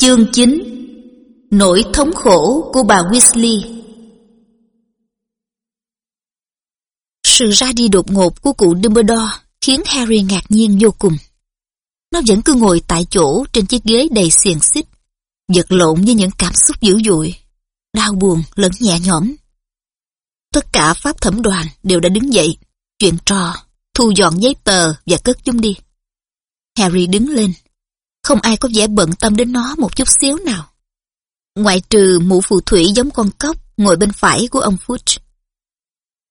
Chương 9 Nỗi thống khổ của bà Weasley Sự ra đi đột ngột của cụ Dumbledore khiến Harry ngạc nhiên vô cùng. Nó vẫn cứ ngồi tại chỗ trên chiếc ghế đầy xiềng xích, giật lộn với những cảm xúc dữ dội, đau buồn lẫn nhẹ nhõm. Tất cả pháp thẩm đoàn đều đã đứng dậy, chuyện trò, thu dọn giấy tờ và cất chúng đi. Harry đứng lên, không ai có vẻ bận tâm đến nó một chút xíu nào. Ngoại trừ mụ phù thủy giống con cóc ngồi bên phải của ông Fudge.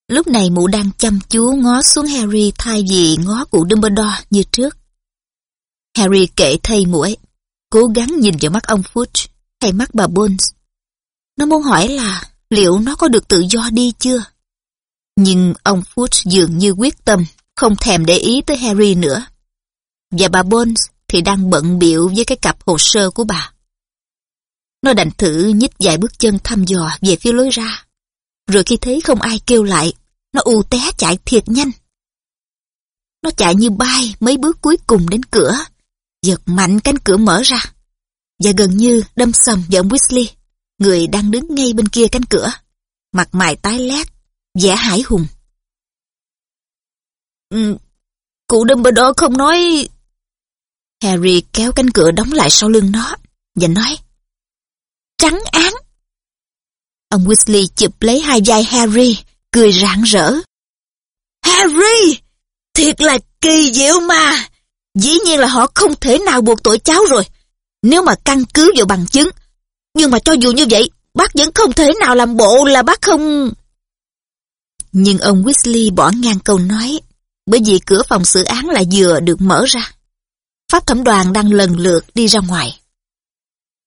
Lúc này mụ đang chăm chú ngó xuống Harry thay vì ngó cụ Dumbledore như trước. Harry kệ thay mụ ấy, cố gắng nhìn vào mắt ông Fudge hay mắt bà Bones. Nó muốn hỏi là liệu nó có được tự do đi chưa? Nhưng ông Fudge dường như quyết tâm không thèm để ý tới Harry nữa. Và bà Bones thì đang bận biệu với cái cặp hồ sơ của bà. Nó đành thử nhích vài bước chân thăm dò về phía lối ra. Rồi khi thấy không ai kêu lại, nó u té chạy thiệt nhanh. Nó chạy như bay mấy bước cuối cùng đến cửa, giật mạnh cánh cửa mở ra. Và gần như đâm sầm vào ông Weasley, người đang đứng ngay bên kia cánh cửa. Mặt mày tái lét, vẻ hải hùng. Ừ, cụ Dumbledore không nói Harry kéo cánh cửa đóng lại sau lưng nó và nói Trắng án. Ông Weasley chụp lấy hai vai Harry, cười rạng rỡ. Harry! Thiệt là kỳ diệu mà! Dĩ nhiên là họ không thể nào buộc tội cháu rồi. Nếu mà căn cứ vào bằng chứng. Nhưng mà cho dù như vậy, bác vẫn không thể nào làm bộ là bác không... Nhưng ông Weasley bỏ ngang câu nói, bởi vì cửa phòng xử án là vừa được mở ra. Pháp thẩm đoàn đang lần lượt đi ra ngoài.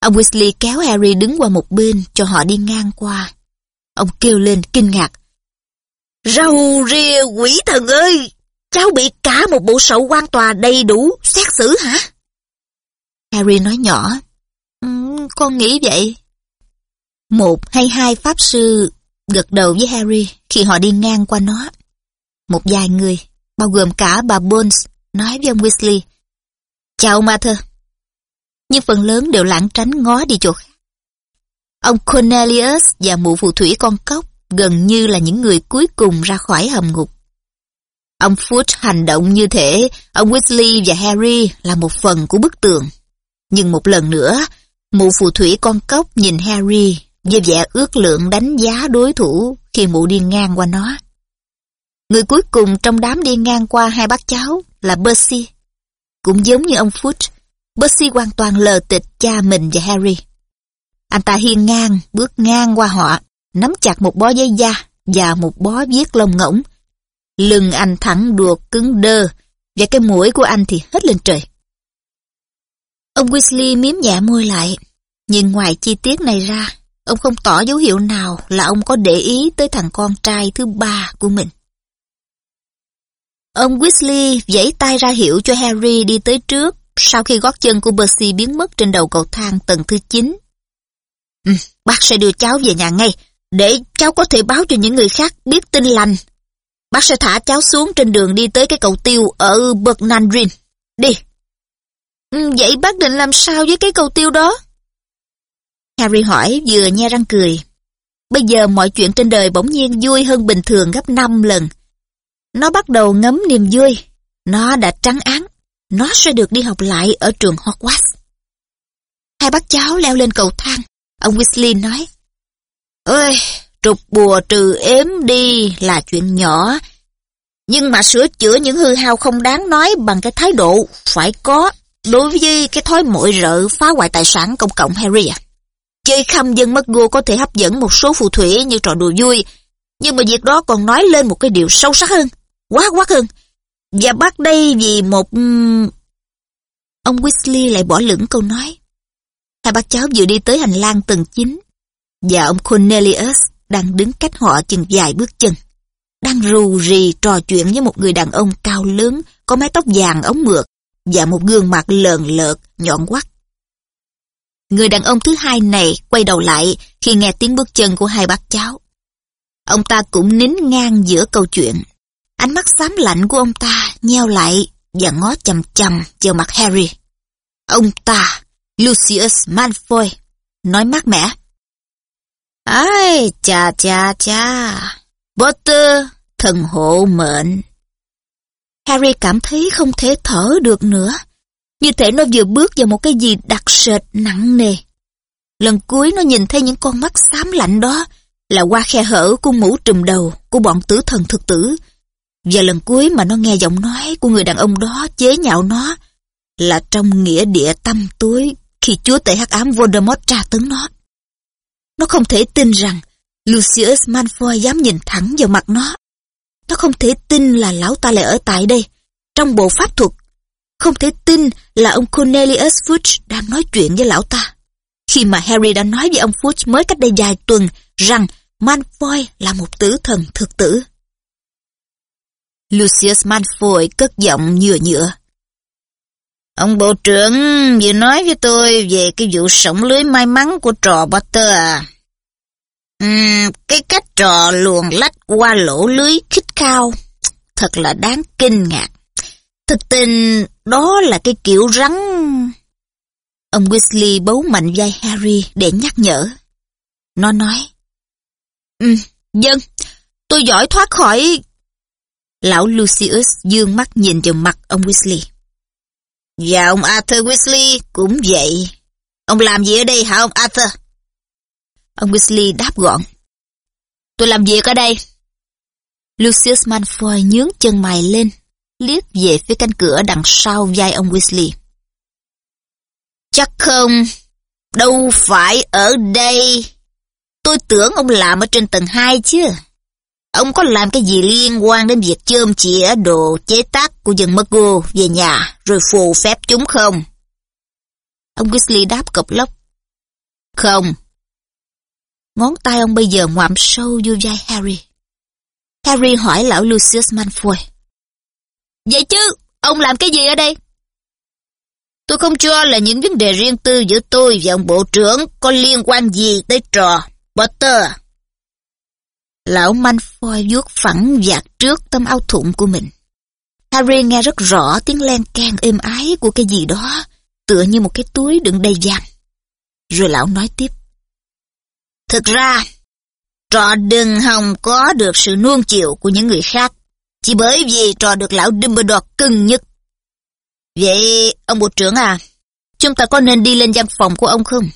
Ông Weasley kéo Harry đứng qua một bên cho họ đi ngang qua. Ông kêu lên kinh ngạc. Râu ria quỷ thần ơi! Cháu bị cả một bộ sậu quan tòa đầy đủ, xét xử hả? Harry nói nhỏ. Um, con nghĩ vậy. Một hay hai pháp sư gật đầu với Harry khi họ đi ngang qua nó. Một vài người, bao gồm cả bà Bones, nói với ông Weasley Chào ma thơ. Nhưng phần lớn đều lãng tránh ngó đi chỗ khác. Ông Cornelius và mụ phù thủy con cóc gần như là những người cuối cùng ra khỏi hầm ngục. Ông Foot hành động như thể ông Weasley và Harry là một phần của bức tường. Nhưng một lần nữa, mụ phù thủy con cóc nhìn Harry với vẻ ước lượng đánh giá đối thủ khi mụ đi ngang qua nó. Người cuối cùng trong đám đi ngang qua hai bác cháu là Percy. Cũng giống như ông Foote, Percy hoàn toàn lờ tịch cha mình và Harry. Anh ta hiên ngang, bước ngang qua họ, nắm chặt một bó giấy da và một bó viết lông ngỗng. Lưng anh thẳng đuột cứng đơ, và cái mũi của anh thì hết lên trời. Ông Weasley miếm nhẹ môi lại, nhưng ngoài chi tiết này ra, ông không tỏ dấu hiệu nào là ông có để ý tới thằng con trai thứ ba của mình. Ông Weasley vẫy tay ra hiệu cho Harry đi tới trước sau khi gót chân của Percy biến mất trên đầu cầu thang tầng thứ 9. Ừ, bác sẽ đưa cháu về nhà ngay, để cháu có thể báo cho những người khác biết tin lành. Bác sẽ thả cháu xuống trên đường đi tới cái cầu tiêu ở Bernardin. Đi. Ừ, vậy bác định làm sao với cái cầu tiêu đó? Harry hỏi vừa nhe răng cười. Bây giờ mọi chuyện trên đời bỗng nhiên vui hơn bình thường gấp 5 lần. Nó bắt đầu ngấm niềm vui. Nó đã trắng án. Nó sẽ được đi học lại ở trường Hogwarts. Hai bác cháu leo lên cầu thang. Ông Weasley nói. Ơi, trục bùa trừ ếm đi là chuyện nhỏ. Nhưng mà sửa chữa những hư hao không đáng nói bằng cái thái độ phải có đối với cái thói mội rợ phá hoại tài sản công cộng Harry à. Chơi khăm dân mất gô có thể hấp dẫn một số phù thủy như trò đùa vui, nhưng mà việc đó còn nói lên một cái điều sâu sắc hơn quá quá hơn. Và bắt đây vì một... Ông Weasley lại bỏ lửng câu nói. Hai bác cháu vừa đi tới hành lang tầng 9, và ông Cornelius đang đứng cách họ chừng vài bước chân. Đang rù rì trò chuyện với một người đàn ông cao lớn, có mái tóc vàng ống mượt, và một gương mặt lờn lợt, nhọn quắt. Người đàn ông thứ hai này quay đầu lại khi nghe tiếng bước chân của hai bác cháu. Ông ta cũng nín ngang giữa câu chuyện. Ánh mắt xám lạnh của ông ta nheo lại và ngó chầm chầm vào mặt Harry. Ông ta Lucius Malfoy, nói mát mẻ. Ai, cha cha cha, Potter, thần hộ mệnh. Harry cảm thấy không thể thở được nữa. Như thể nó vừa bước vào một cái gì đặc sệt nặng nề. Lần cuối nó nhìn thấy những con mắt xám lạnh đó là qua khe hở của mũ trùm đầu của bọn tử thần thực tử. Và lần cuối mà nó nghe giọng nói của người đàn ông đó chế nhạo nó là trong nghĩa địa tâm tối khi chúa tể hắc ám Voldemort tra tấn nó. Nó không thể tin rằng Lucius Malfoy dám nhìn thẳng vào mặt nó. Nó không thể tin là lão ta lại ở tại đây, trong bộ pháp thuật. Không thể tin là ông Cornelius Fudge đang nói chuyện với lão ta. Khi mà Harry đã nói với ông Fudge mới cách đây vài tuần rằng Malfoy là một tử thần thực tử. Lucius Malfoy cất giọng nhựa nhựa. Ông bộ trưởng vừa nói với tôi về cái vụ sống lưới may mắn của trò Potter à. Uhm, cái cách trò luồn lách qua lỗ lưới khích cao thật là đáng kinh ngạc. Thực tình đó là cái kiểu rắn... Ông Weasley bấu mạnh vai Harry để nhắc nhở. Nó nói. Ừ, dân, tôi giỏi thoát khỏi... Lão Lucius dương mắt nhìn vào mặt ông Weasley. Và ông Arthur Weasley cũng vậy. Ông làm gì ở đây hả ông Arthur? Ông Weasley đáp gọn. Tôi làm việc ở đây. Lucius Malfoy nhướng chân mày lên, liếc về phía cánh cửa đằng sau vai ông Weasley. Chắc không, đâu phải ở đây. Tôi tưởng ông làm ở trên tầng 2 chứ. Ông có làm cái gì liên quan đến việc chôm chĩa đồ chế tác của dân Muggle về nhà rồi phù phép chúng không? Ông Weasley đáp cộc lốc. Không. Ngón tay ông bây giờ ngoạm sâu vô vai Harry. Harry hỏi lão Lucius Malfoy. Vậy chứ, ông làm cái gì ở đây? Tôi không cho là những vấn đề riêng tư giữa tôi và ông bộ trưởng có liên quan gì tới trò Potter. Lão Manfoy vuốt phẳng dạt trước tấm áo thụng của mình. Harry nghe rất rõ tiếng len can êm ái của cái gì đó, tựa như một cái túi đựng đầy vàng. Rồi lão nói tiếp. Thực ra, trò đừng hòng có được sự nuông chiều của những người khác, chỉ bởi vì trò được lão Dumbledore cưng nhất. Vậy, ông bộ trưởng à, chúng ta có nên đi lên văn phòng của ông không?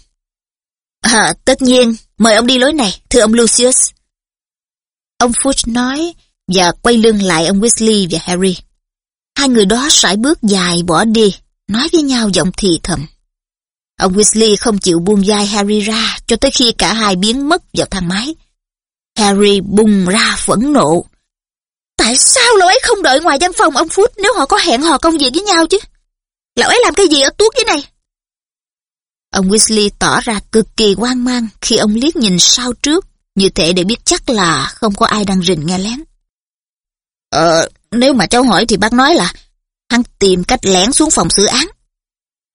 À, tất nhiên, mời ông đi lối này, thưa ông Lucius. Ông Fudge nói và quay lưng lại ông Weasley và Harry. Hai người đó sải bước dài bỏ đi, nói với nhau giọng thì thầm. Ông Weasley không chịu buông vai Harry ra cho tới khi cả hai biến mất vào thang máy. Harry bùng ra phẫn nộ. Tại sao lão ấy không đợi ngoài văn phòng ông Fudge nếu họ có hẹn hò công việc với nhau chứ? Lão ấy làm cái gì ở tuốt dưới này? Ông Weasley tỏ ra cực kỳ hoang mang khi ông liếc nhìn sau trước như thể để biết chắc là không có ai đang rình nghe lén. Ờ, nếu mà cháu hỏi thì bác nói là hắn tìm cách lén xuống phòng xử án.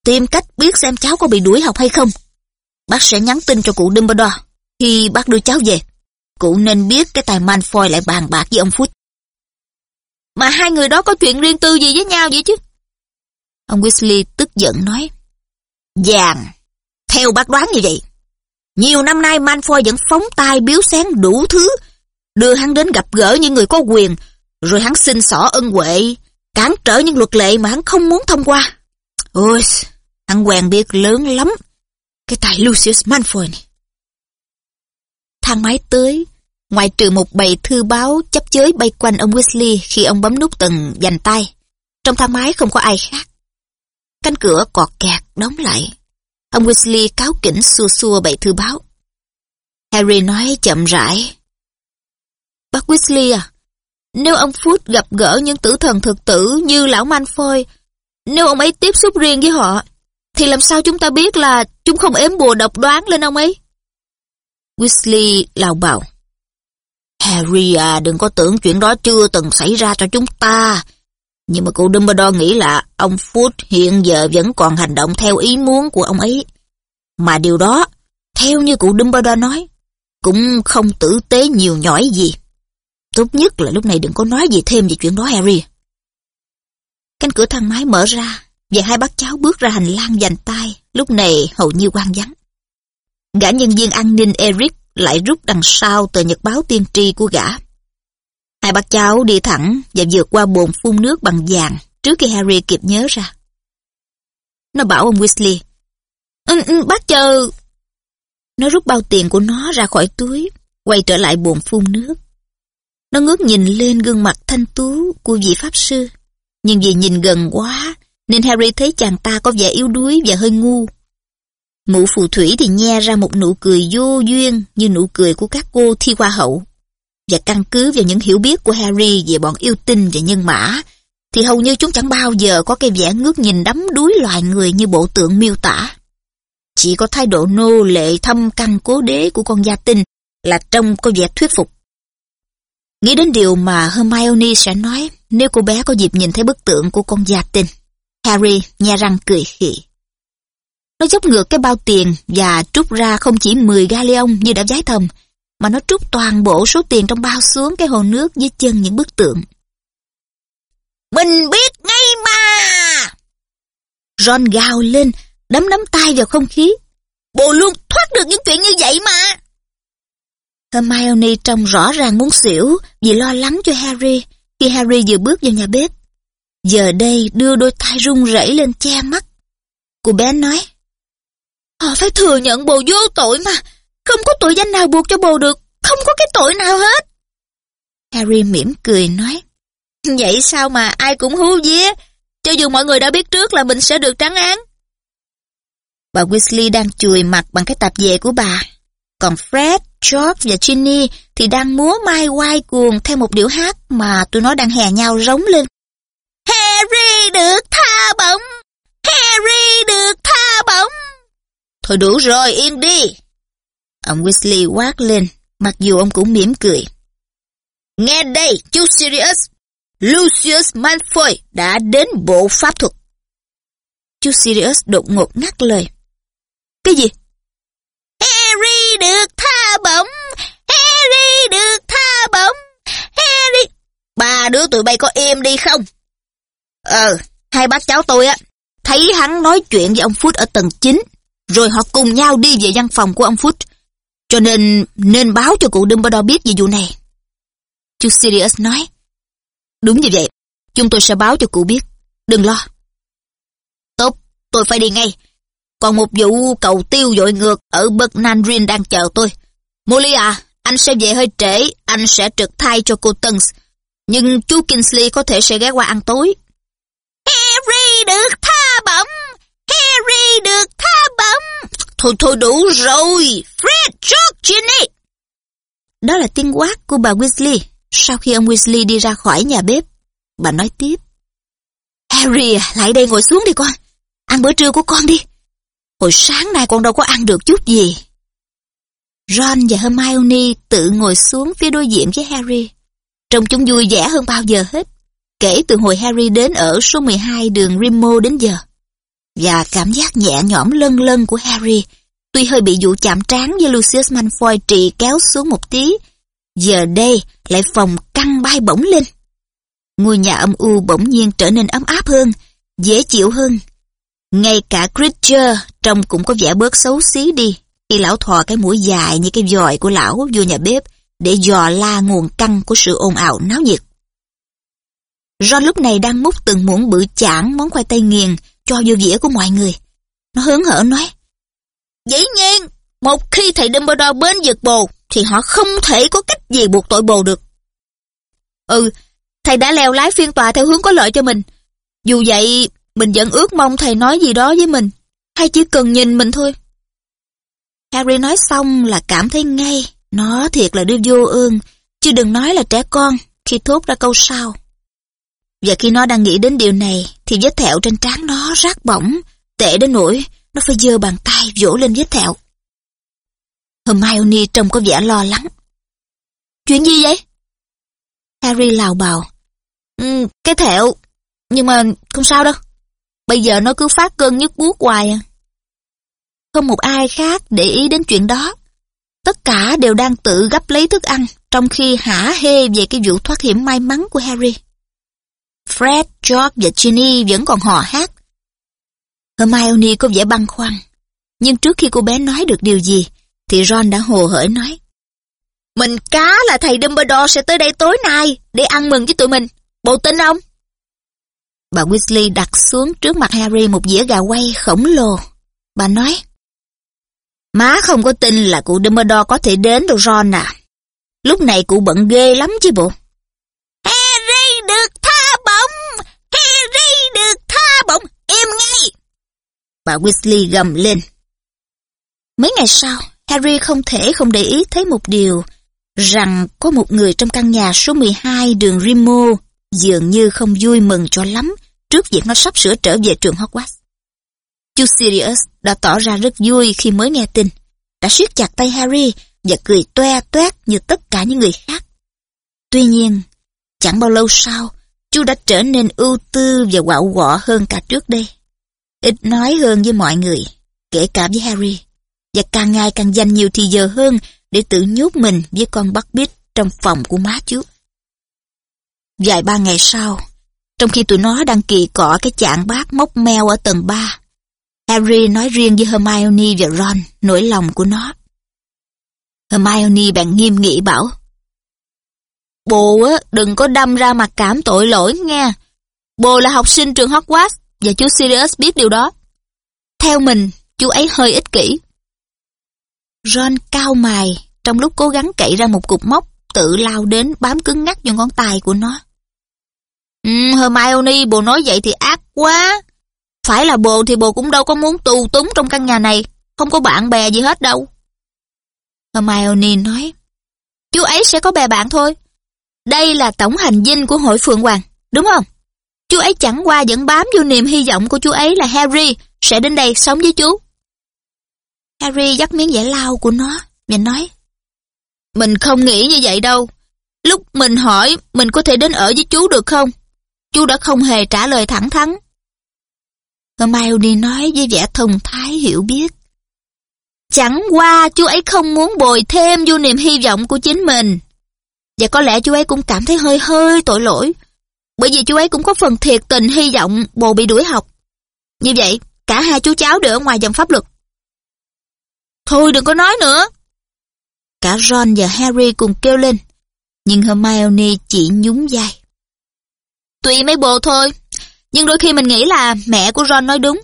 Tìm cách biết xem cháu có bị đuổi học hay không. Bác sẽ nhắn tin cho cụ Dumbledore khi bác đưa cháu về. Cụ nên biết cái tài Manfoy lại bàn bạc với ông Phút. Mà hai người đó có chuyện riêng tư gì với nhau vậy chứ? Ông Weasley tức giận nói. dàn theo bác đoán như vậy, nhiều năm nay Manfoy vẫn phóng tay biếu xén đủ thứ, đưa hắn đến gặp gỡ những người có quyền, rồi hắn xin xỏ ân huệ, cản trở những luật lệ mà hắn không muốn thông qua. Ôi, hắn quen biết lớn lắm, cái tài Lucius Manfoy này. Thang máy tới, ngoài trừ một bầy thư báo chấp chới bay quanh ông Weasley khi ông bấm nút tầng dành tay. Trong thang máy không có ai khác. Cánh cửa cọt kẹt đóng lại. Ông Weasley cáo kỉnh xua xua bậy thư báo. Harry nói chậm rãi. Bác Weasley à, nếu ông Food gặp gỡ những tử thần thực tử như lão Malfoy, nếu ông ấy tiếp xúc riêng với họ, thì làm sao chúng ta biết là chúng không ếm bùa độc đoán lên ông ấy? Weasley lào bảo. Harry à, đừng có tưởng chuyện đó chưa từng xảy ra cho chúng ta. Nhưng mà cụ Dumbledore nghĩ là ông Foot hiện giờ vẫn còn hành động theo ý muốn của ông ấy. Mà điều đó, theo như cụ Dumbledore nói, cũng không tử tế nhiều nhỏi gì. Tốt nhất là lúc này đừng có nói gì thêm về chuyện đó Harry. Cánh cửa thang máy mở ra và hai bác cháu bước ra hành lang dành tay, lúc này hầu như quan vắng. Gã nhân viên an ninh Eric lại rút đằng sau tờ nhật báo tiên tri của gã. Hai bác cháu đi thẳng và vượt qua bồn phun nước bằng vàng trước khi Harry kịp nhớ ra. Nó bảo ông Weasley, ừ, ừ, bác chờ. Nó rút bao tiền của nó ra khỏi túi, quay trở lại bồn phun nước. Nó ngước nhìn lên gương mặt thanh tú của vị pháp sư, nhưng vì nhìn gần quá nên Harry thấy chàng ta có vẻ yếu đuối và hơi ngu. Mụ phù thủy thì nhe ra một nụ cười vô duyên như nụ cười của các cô thi hoa hậu. Và căn cứ vào những hiểu biết của Harry về bọn yêu tinh và nhân mã, thì hầu như chúng chẳng bao giờ có cái vẻ ngước nhìn đắm đuối loài người như bộ tượng miêu tả. Chỉ có thái độ nô lệ thâm căn cố đế của con gia tinh là trông có vẻ thuyết phục. Nghĩ đến điều mà Hermione sẽ nói nếu cô bé có dịp nhìn thấy bức tượng của con gia tinh. Harry nhe răng cười khỉ. Nó dốc ngược cái bao tiền và trút ra không chỉ 10 galleon như đã giái thầm, mà nó trút toàn bộ số tiền trong bao xuống cái hồ nước dưới chân những bức tượng. Mình biết ngay mà! Ron gào lên, đấm đấm tay vào không khí. Bồ luôn thoát được những chuyện như vậy mà! Hermione trông rõ ràng muốn xỉu vì lo lắng cho Harry khi Harry vừa bước vào nhà bếp. Giờ đây đưa đôi tay run rẩy lên che mắt. Cô bé nói, Họ phải thừa nhận bồ vô tội mà, không có tội danh nào buộc cho bồ được, không có cái tội nào hết. Harry mỉm cười nói, Vậy sao mà ai cũng hú vía, cho dù mọi người đã biết trước là mình sẽ được trắng án. Bà Weasley đang chùi mặt bằng cái tạp dề của bà. Còn Fred, George và Ginny thì đang múa mai quay cuồng theo một điệu hát mà tụi nó đang hè nhau rống lên. Harry được tha bổng! Harry được tha bổng! Thôi đủ rồi, yên đi! Ông Weasley quát lên, mặc dù ông cũng mỉm cười. Nghe đây, chú Sirius! Lucius Malfoy đã đến bộ pháp thuật. Chú Sirius đột ngột ngắt lời. Cái gì? Harry được tha bổng! Harry được tha bổng! Harry... Ba đứa tụi bay có im đi không? Ờ, hai bác cháu tôi á, thấy hắn nói chuyện với ông Phút ở tầng 9, rồi họ cùng nhau đi về văn phòng của ông Phút. Cho nên nên báo cho cụ Dumbledore biết về vụ này. Chú Sirius nói, Đúng như vậy, chúng tôi sẽ báo cho cụ biết, đừng lo. Tốt, tôi phải đi ngay. Còn một vụ cầu tiêu dội ngược ở Bernardin đang chờ tôi. Molly à, anh sẽ về hơi trễ, anh sẽ trực thay cho cô Tuns. Nhưng chú Kingsley có thể sẽ ghé qua ăn tối. Harry được tha bổng! Harry được tha bổng! Thôi thôi đủ rồi! Fred, George, Ginny! Đó là tiếng quát của bà Weasley sau khi ông Weasley đi ra khỏi nhà bếp. Bà nói tiếp. Harry, lại đây ngồi xuống đi con. Ăn bữa trưa của con đi. Hồi sáng nay con đâu có ăn được chút gì. Ron và Hermione tự ngồi xuống phía đối diện với Harry. Trông chúng vui vẻ hơn bao giờ hết kể từ hồi Harry đến ở số 12 đường Rimmo đến giờ. Và cảm giác nhẹ nhõm lân lân của Harry, tuy hơi bị vụ chạm trán với Lucius Malfoy trì kéo xuống một tí, giờ đây lại phòng căng bay bổng lên. Ngôi nhà âm u bỗng nhiên trở nên ấm áp hơn, dễ chịu hơn. Ngay cả Creature trông cũng có vẻ bớt xấu xí đi khi lão thò cái mũi dài như cái dòi của lão vô nhà bếp để dò la nguồn căng của sự ồn ào náo nhiệt. Ron lúc này đang múc từng muỗng bự chản món khoai tây nghiền cho vô dĩa của mọi người. Nó hướng hở nói, Dĩ nhiên, một khi thầy Dumbledore bên giật bồ, thì họ không thể có cách gì buộc tội bồ được. Ừ, thầy đã leo lái phiên tòa theo hướng có lợi cho mình. Dù vậy, mình vẫn ước mong thầy nói gì đó với mình, hay chỉ cần nhìn mình thôi. Harry nói xong là cảm thấy ngay, nó thiệt là đứa vô ơn, chứ đừng nói là trẻ con khi thốt ra câu sau. Và khi nó đang nghĩ đến điều này, thì vết thẹo trên trán nó rát bỏng, tệ đến nỗi nó phải giơ bàn tay vỗ lên vết thẹo. Hermione trông có vẻ lo lắng. Chuyện gì vậy? Harry lào bào. Ừ, cái thẹo, nhưng mà không sao đâu. Bây giờ nó cứ phát cơn nhức buốt hoài à. Không một ai khác để ý đến chuyện đó. Tất cả đều đang tự gấp lấy thức ăn, trong khi hả hê về cái vụ thoát hiểm may mắn của Harry. Fred, George và Ginny vẫn còn hò hát. Hermione có vẻ băn khoăn. Nhưng trước khi cô bé nói được điều gì, thì Ron đã hồ hởi nói. Mình cá là thầy Dumbledore sẽ tới đây tối nay để ăn mừng với tụi mình. Bộ tin không? Bà Weasley đặt xuống trước mặt Harry một dĩa gà quay khổng lồ. Bà nói, Má không có tin là cụ Dumbledore có thể đến đâu Ron à. Lúc này cụ bận ghê lắm chứ bộ. Harry được tha bổng! Harry được tha bổng! Im ngay! Bà Weasley gầm lên. Mấy ngày sau, Harry không thể không để ý thấy một điều, rằng có một người trong căn nhà số 12 đường Rimo dường như không vui mừng cho lắm trước việc nó sắp sửa trở về trường Hogwarts. Chú Sirius đã tỏ ra rất vui khi mới nghe tin, đã siết chặt tay Harry và cười toe toét như tất cả những người khác. Tuy nhiên, chẳng bao lâu sau, chú đã trở nên ưu tư và quạo quọ hơn cả trước đây. Ít nói hơn với mọi người, kể cả với Harry, và càng ngày càng dành nhiều thì giờ hơn để tự nhốt mình với con bắt bít trong phòng của má chú. Vài ba ngày sau, trong khi tụi nó đang kỳ cọ cái chạng bát mốc meo ở tầng 3, Harry nói riêng với Hermione và Ron nỗi lòng của nó. Hermione bạn nghiêm nghị bảo, Bồ á, đừng có đâm ra mặt cảm tội lỗi nghe. Bồ là học sinh trường Hogwarts và chú Sirius biết điều đó. Theo mình, chú ấy hơi ích kỷ. Ron cao mài trong lúc cố gắng cậy ra một cục móc tự lao đến bám cứng ngắt vào ngón tay của nó. Ừ, Hermione, bồ nói vậy thì ác quá. Phải là bồ thì bồ cũng đâu có muốn tù túng trong căn nhà này, không có bạn bè gì hết đâu. Hermione nói, chú ấy sẽ có bè bạn thôi. Đây là tổng hành dinh của hội Phượng Hoàng, đúng không? Chú ấy chẳng qua vẫn bám vô niềm hy vọng của chú ấy là Harry sẽ đến đây sống với chú. Harry dắt miếng giải lao của nó và nói, Mình không nghĩ như vậy đâu. Lúc mình hỏi mình có thể đến ở với chú được không? Chú đã không hề trả lời thẳng thắn. Hermione nói với vẻ thông thái hiểu biết. Chẳng qua chú ấy không muốn bồi thêm vô niềm hy vọng của chính mình. Và có lẽ chú ấy cũng cảm thấy hơi hơi tội lỗi. Bởi vì chú ấy cũng có phần thiệt tình hy vọng bồ bị đuổi học. Như vậy, cả hai chú cháu đều ở ngoài dòng pháp luật. Thôi đừng có nói nữa. Cả Ron và Harry cùng kêu lên. Nhưng Hermione chỉ nhún vai. Tùy mấy bồ thôi. Nhưng đôi khi mình nghĩ là mẹ của Ron nói đúng.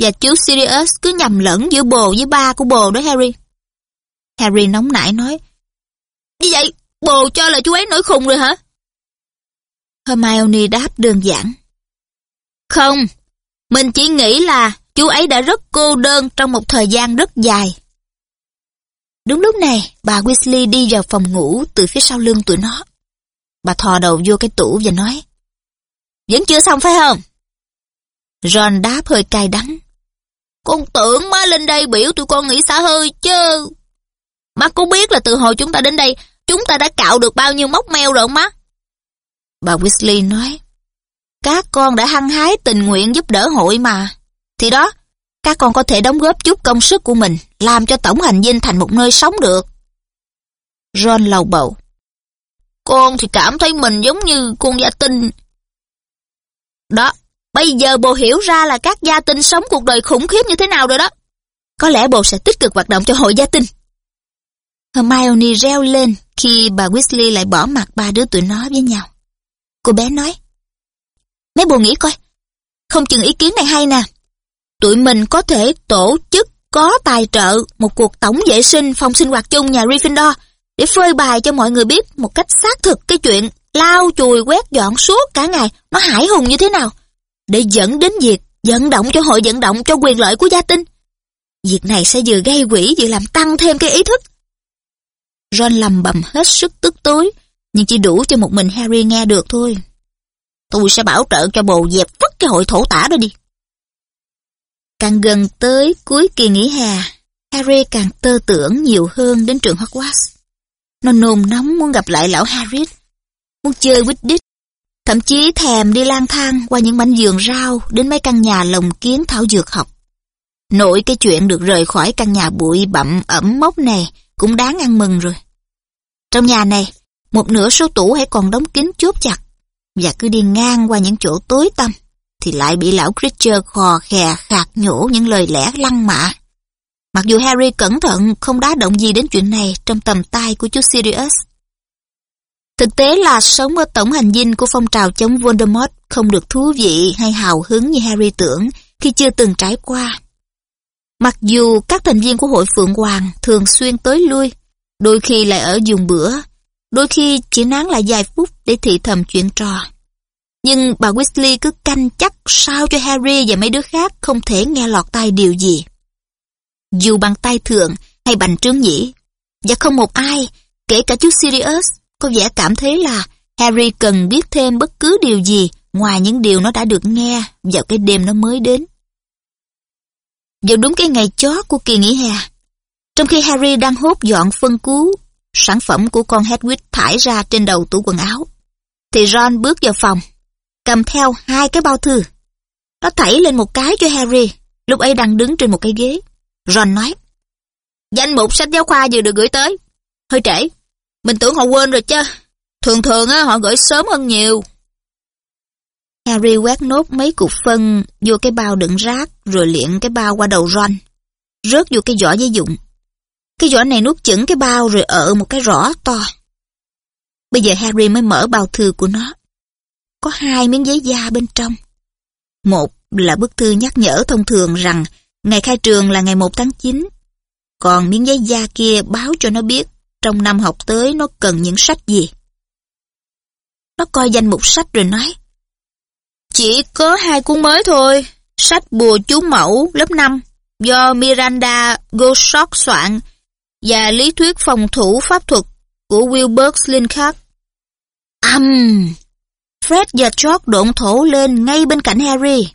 Và chú Sirius cứ nhầm lẫn giữa bồ với ba của bồ đó Harry. Harry nóng nảy nói. Như vậy, bồ cho là chú ấy nổi khùng rồi hả? Hermione đáp đơn giản. Không, mình chỉ nghĩ là chú ấy đã rất cô đơn trong một thời gian rất dài. Đúng lúc này, bà Weasley đi vào phòng ngủ từ phía sau lưng tụi nó. Bà thò đầu vô cái tủ và nói. Vẫn chưa xong phải không? Ron đáp hơi cay đắng. Con tưởng má lên đây biểu tụi con nghĩ xả hơi chứ. Má có biết là từ hồi chúng ta đến đây, chúng ta đã cạo được bao nhiêu móc meo rồi không má? Bà Weasley nói. Các con đã hăng hái tình nguyện giúp đỡ hội mà. Thì đó, các con có thể đóng góp chút công sức của mình, làm cho tổng hành dinh thành một nơi sống được. Ron lầu bầu. Con thì cảm thấy mình giống như con gia tinh. Đó, bây giờ bồ hiểu ra là các gia tinh sống cuộc đời khủng khiếp như thế nào rồi đó. Có lẽ bồ sẽ tích cực hoạt động cho hội gia tinh. Hermione reo lên khi bà Weasley lại bỏ mặt ba đứa tụi nó với nhau. Cô bé nói, Mấy bồ nghĩ coi, không chừng ý kiến này hay nè tụi mình có thể tổ chức có tài trợ một cuộc tổng vệ sinh phòng sinh hoạt chung nhà Gryffindor để phơi bài cho mọi người biết một cách xác thực cái chuyện lau chùi quét dọn suốt cả ngày nó hải hùng như thế nào để dẫn đến việc vận động cho hội vận động cho quyền lợi của gia tinh. Việc này sẽ vừa gây quỷ vừa làm tăng thêm cái ý thức. Ron lầm bầm hết sức tức tối, nhưng chỉ đủ cho một mình Harry nghe được thôi. Tôi sẽ bảo trợ cho bồ dẹp vứt cái hội thổ tả đó đi. Càng gần tới cuối kỳ nghỉ hè, Harry càng tơ tưởng nhiều hơn đến trường Hogwarts. Nó nôn nóng muốn gặp lại lão Harry, muốn chơi Quidditch, thậm chí thèm đi lang thang qua những mảnh vườn rau đến mấy căn nhà lồng kiến thảo dược học. Nội cái chuyện được rời khỏi căn nhà bụi bặm ẩm mốc này cũng đáng ăn mừng rồi. Trong nhà này, một nửa số tủ hãy còn đóng kín chốt chặt và cứ đi ngang qua những chỗ tối tăm thì lại bị lão Creature khò khè khạc nhổ những lời lẽ lăng mạ. Mặc dù Harry cẩn thận không đá động gì đến chuyện này trong tầm tay của chú Sirius. Thực tế là sống ở tổng hành dinh của phong trào chống Voldemort không được thú vị hay hào hứng như Harry tưởng khi chưa từng trải qua. Mặc dù các thành viên của hội Phượng Hoàng thường xuyên tới lui, đôi khi lại ở dùng bữa, đôi khi chỉ nán lại vài phút để thị thầm chuyện trò. Nhưng bà Weasley cứ canh chắc sao cho Harry và mấy đứa khác không thể nghe lọt tai điều gì. Dù bằng tay thường hay bành trướng nhĩ, và không một ai, kể cả chú Sirius, có vẻ cảm thấy là Harry cần biết thêm bất cứ điều gì ngoài những điều nó đã được nghe vào cái đêm nó mới đến. Vào đúng cái ngày chót của kỳ nghỉ hè, trong khi Harry đang hốt dọn phân cứu, sản phẩm của con Hedwig thải ra trên đầu tủ quần áo, thì Ron bước vào phòng, cầm theo hai cái bao thư. Nó thảy lên một cái cho Harry, lúc ấy đang đứng trên một cái ghế. Ron nói, Danh mục sách giáo khoa vừa được gửi tới. Hơi trễ, mình tưởng họ quên rồi chứ. Thường thường á họ gửi sớm hơn nhiều. Harry quét nốt mấy cục phân vô cái bao đựng rác rồi liệng cái bao qua đầu Ron. Rớt vô cái giỏ giấy dụng. Cái giỏ này nuốt chửng cái bao rồi ở một cái rõ to. Bây giờ Harry mới mở bao thư của nó. Có hai miếng giấy da bên trong. Một là bức thư nhắc nhở thông thường rằng ngày khai trường là ngày 1 tháng 9. Còn miếng giấy da kia báo cho nó biết trong năm học tới nó cần những sách gì. Nó coi danh mục sách rồi nói, chỉ có hai cuốn mới thôi. Sách Bùa Chú Mẫu lớp 5 do Miranda Goshawk soạn và Lý thuyết phòng thủ pháp thuật của Wilbur Slinkart. Âm! Um, Fred và George độn thổ lên ngay bên cạnh Harry.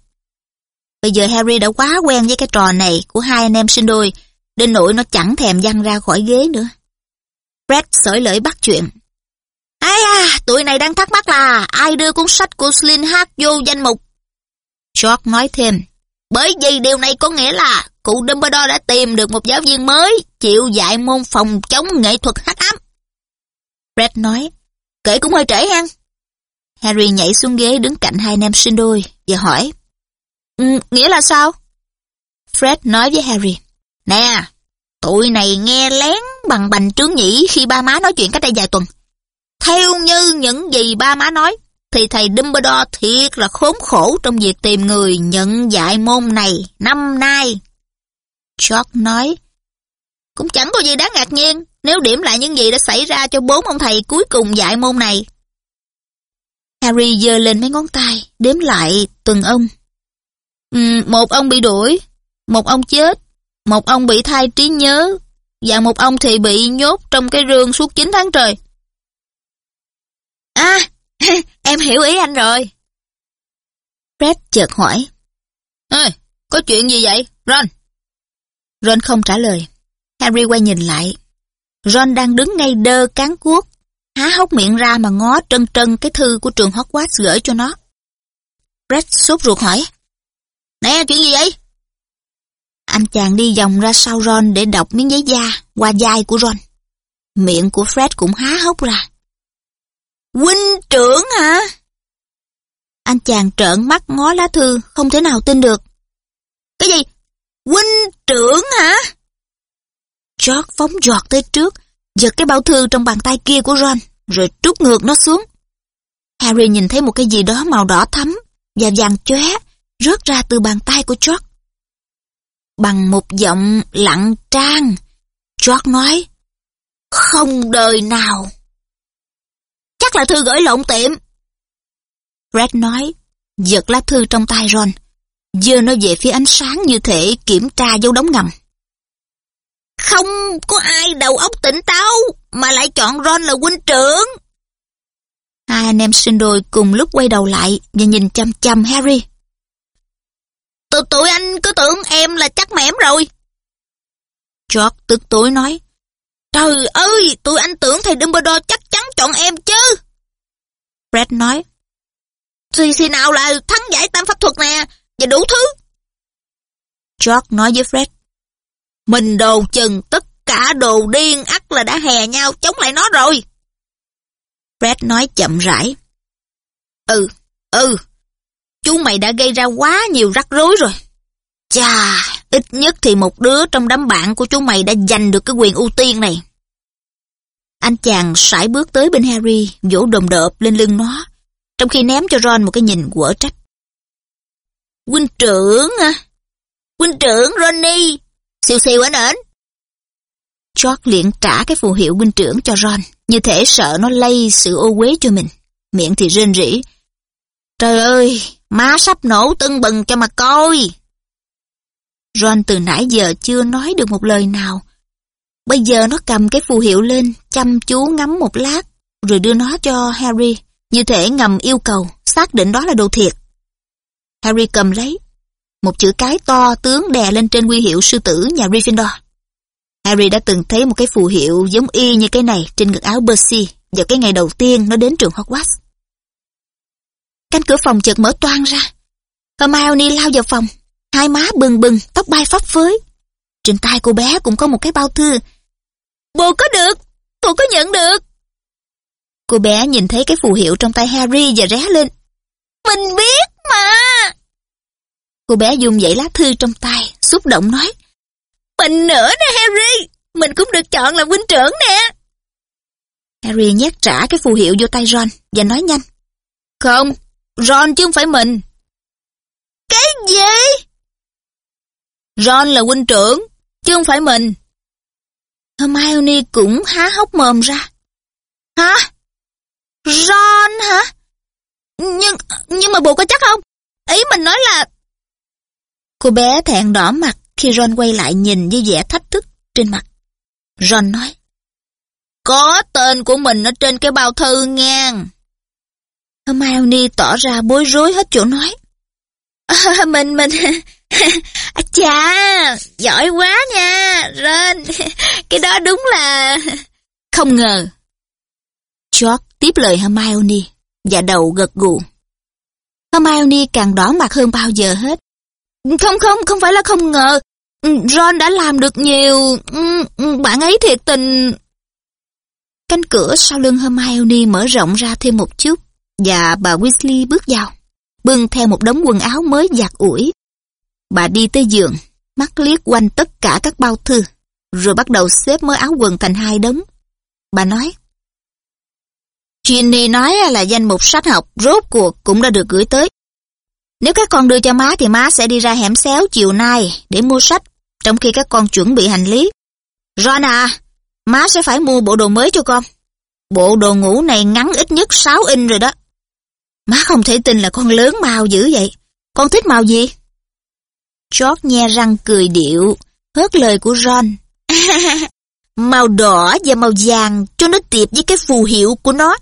Bây giờ Harry đã quá quen với cái trò này của hai anh em sinh đôi, đến nỗi nó chẳng thèm văng ra khỏi ghế nữa. Fred sởi lưỡi bắt chuyện. Ây à, tụi này đang thắc mắc là ai đưa cuốn sách của Slinhart vô danh mục. George nói thêm, bởi vì điều này có nghĩa là cụ Dumbledore đã tìm được một giáo viên mới chịu dạy môn phòng chống nghệ thuật hắc ám. Fred nói, kể cũng hơi trễ hăng. Harry nhảy xuống ghế đứng cạnh hai nam sinh đôi và hỏi, ừ, nghĩa là sao? Fred nói với Harry, nè, tụi này nghe lén bằng bành trướng nhĩ khi ba má nói chuyện cách đây vài tuần. Theo như những gì ba má nói, thì thầy Dumbledore thiệt là khốn khổ trong việc tìm người nhận dạy môn này năm nay. George nói, cũng chẳng có gì đáng ngạc nhiên nếu điểm lại những gì đã xảy ra cho bốn ông thầy cuối cùng dạy môn này. Harry giơ lên mấy ngón tay, đếm lại từng ông. Uhm, một ông bị đuổi, một ông chết, một ông bị thai trí nhớ, và một ông thì bị nhốt trong cái rương suốt 9 tháng trời. À, em hiểu ý anh rồi. Fred chợt hỏi. Ê, có chuyện gì vậy, Ron? Ron không trả lời. Harry quay nhìn lại. Ron đang đứng ngay đơ cán cuốc, há hốc miệng ra mà ngó trân trân cái thư của trường Hogwarts gửi cho nó. Fred sốt ruột hỏi. Nè, chuyện gì vậy? Anh chàng đi vòng ra sau Ron để đọc miếng giấy da qua vai của Ron. Miệng của Fred cũng há hốc ra. Huynh trưởng hả? Anh chàng trợn mắt ngó lá thư, không thể nào tin được. Cái gì? Huynh trưởng hả? George phóng giọt tới trước, giật cái bao thư trong bàn tay kia của Ron, rồi trút ngược nó xuống. Harry nhìn thấy một cái gì đó màu đỏ thắm và vàng chóe rớt ra từ bàn tay của George. Bằng một giọng lặng trang, George nói, không đời nào chắc là thư gửi lộn tiệm. Fred nói, giật lá thư trong tay Ron, giơ nó về phía ánh sáng như thể kiểm tra dấu đóng ngầm. Không có ai đầu óc tỉnh táo mà lại chọn Ron là huynh trưởng. Hai anh em sinh đôi cùng lúc quay đầu lại và nhìn chăm chăm Harry. Tụi, tụi anh cứ tưởng em là chắc mẻm rồi. George tức tối nói. Trời ơi, tụi anh tưởng thầy Dumbledore chắc chắn chọn em chứ. Fred nói. Thì thì nào là thắng giải tam pháp thuật nè, và đủ thứ. George nói với Fred. Mình đồ chừng tất cả đồ điên ắt là đã hè nhau chống lại nó rồi. Fred nói chậm rãi. Ừ, ừ, chú mày đã gây ra quá nhiều rắc rối rồi. Chà, ít nhất thì một đứa trong đám bạn của chú mày đã giành được cái quyền ưu tiên này. Anh chàng sải bước tới bên Harry, vỗ đồm đợp lên lưng nó, trong khi ném cho Ron một cái nhìn quở trách. Huynh trưởng à? Huynh trưởng Ronnie, siêu siêu quá ẩn. George liền trả cái phù hiệu huynh trưởng cho Ron, như thể sợ nó lây sự ô uế cho mình. Miệng thì rên rỉ. Trời ơi, má sắp nổ tưng bừng cho mà coi. Ron từ nãy giờ chưa nói được một lời nào. Bây giờ nó cầm cái phù hiệu lên, chăm chú ngắm một lát, rồi đưa nó cho Harry, như thể ngầm yêu cầu, xác định đó là đồ thiệt. Harry cầm lấy, một chữ cái to tướng đè lên trên quy hiệu sư tử nhà Gryffindor. Harry đã từng thấy một cái phù hiệu giống y như cái này trên ngực áo Percy vào cái ngày đầu tiên nó đến trường Hogwarts. Cánh cửa phòng chợt mở toang ra. Hermione lao vào phòng, hai má bừng bừng, tóc bay phấp phới. Trên tay cô bé cũng có một cái bao thư. Bồ có được, bồ có nhận được. Cô bé nhìn thấy cái phù hiệu trong tay Harry và ré lên. Mình biết mà. Cô bé dùng dãy lá thư trong tay, xúc động nói. Mình nữa nè Harry, mình cũng được chọn là huynh trưởng nè. Harry nhét trả cái phù hiệu vô tay Ron và nói nhanh. Không, Ron chứ không phải mình. Cái gì? Ron là huynh trưởng, chứ không phải mình. Hermione cũng há hốc mồm ra. Hả? Ron hả? Nhưng, nhưng mà bồ có chắc không? Ý mình nói là... Cô bé thẹn đỏ mặt khi Ron quay lại nhìn với vẻ thách thức trên mặt. Ron nói. Có tên của mình ở trên cái bao thư ngang. Hermione tỏ ra bối rối hết chỗ nói. À, mình, mình... À, chà, giỏi quá nha, Ron. Cái đó đúng là... Không ngờ. George tiếp lời Hermione và đầu gật gù. Hermione càng đỏ mặt hơn bao giờ hết. Không không, không phải là không ngờ. Ừ, Ron đã làm được nhiều. Ừ, ừ, bạn ấy thiệt tình... Cánh cửa sau lưng Hermione mở rộng ra thêm một chút và bà Weasley bước vào, bưng theo một đống quần áo mới giặt ủi. Bà đi tới giường, mắt liếc quanh tất cả các bao thư, rồi bắt đầu xếp mớ áo quần thành hai đống. Bà nói, Ginny nói là danh mục sách học rốt cuộc cũng đã được gửi tới. Nếu các con đưa cho má thì má sẽ đi ra hẻm xéo chiều nay để mua sách, trong khi các con chuẩn bị hành lý. Ron à, má sẽ phải mua bộ đồ mới cho con. Bộ đồ ngủ này ngắn ít nhất 6 inch rồi đó. Má không thể tin là con lớn màu dữ vậy. Con thích màu gì? George nhe răng cười điệu, hớt lời của Ron. màu đỏ và màu vàng cho nó tiệp với cái phù hiệu của nó.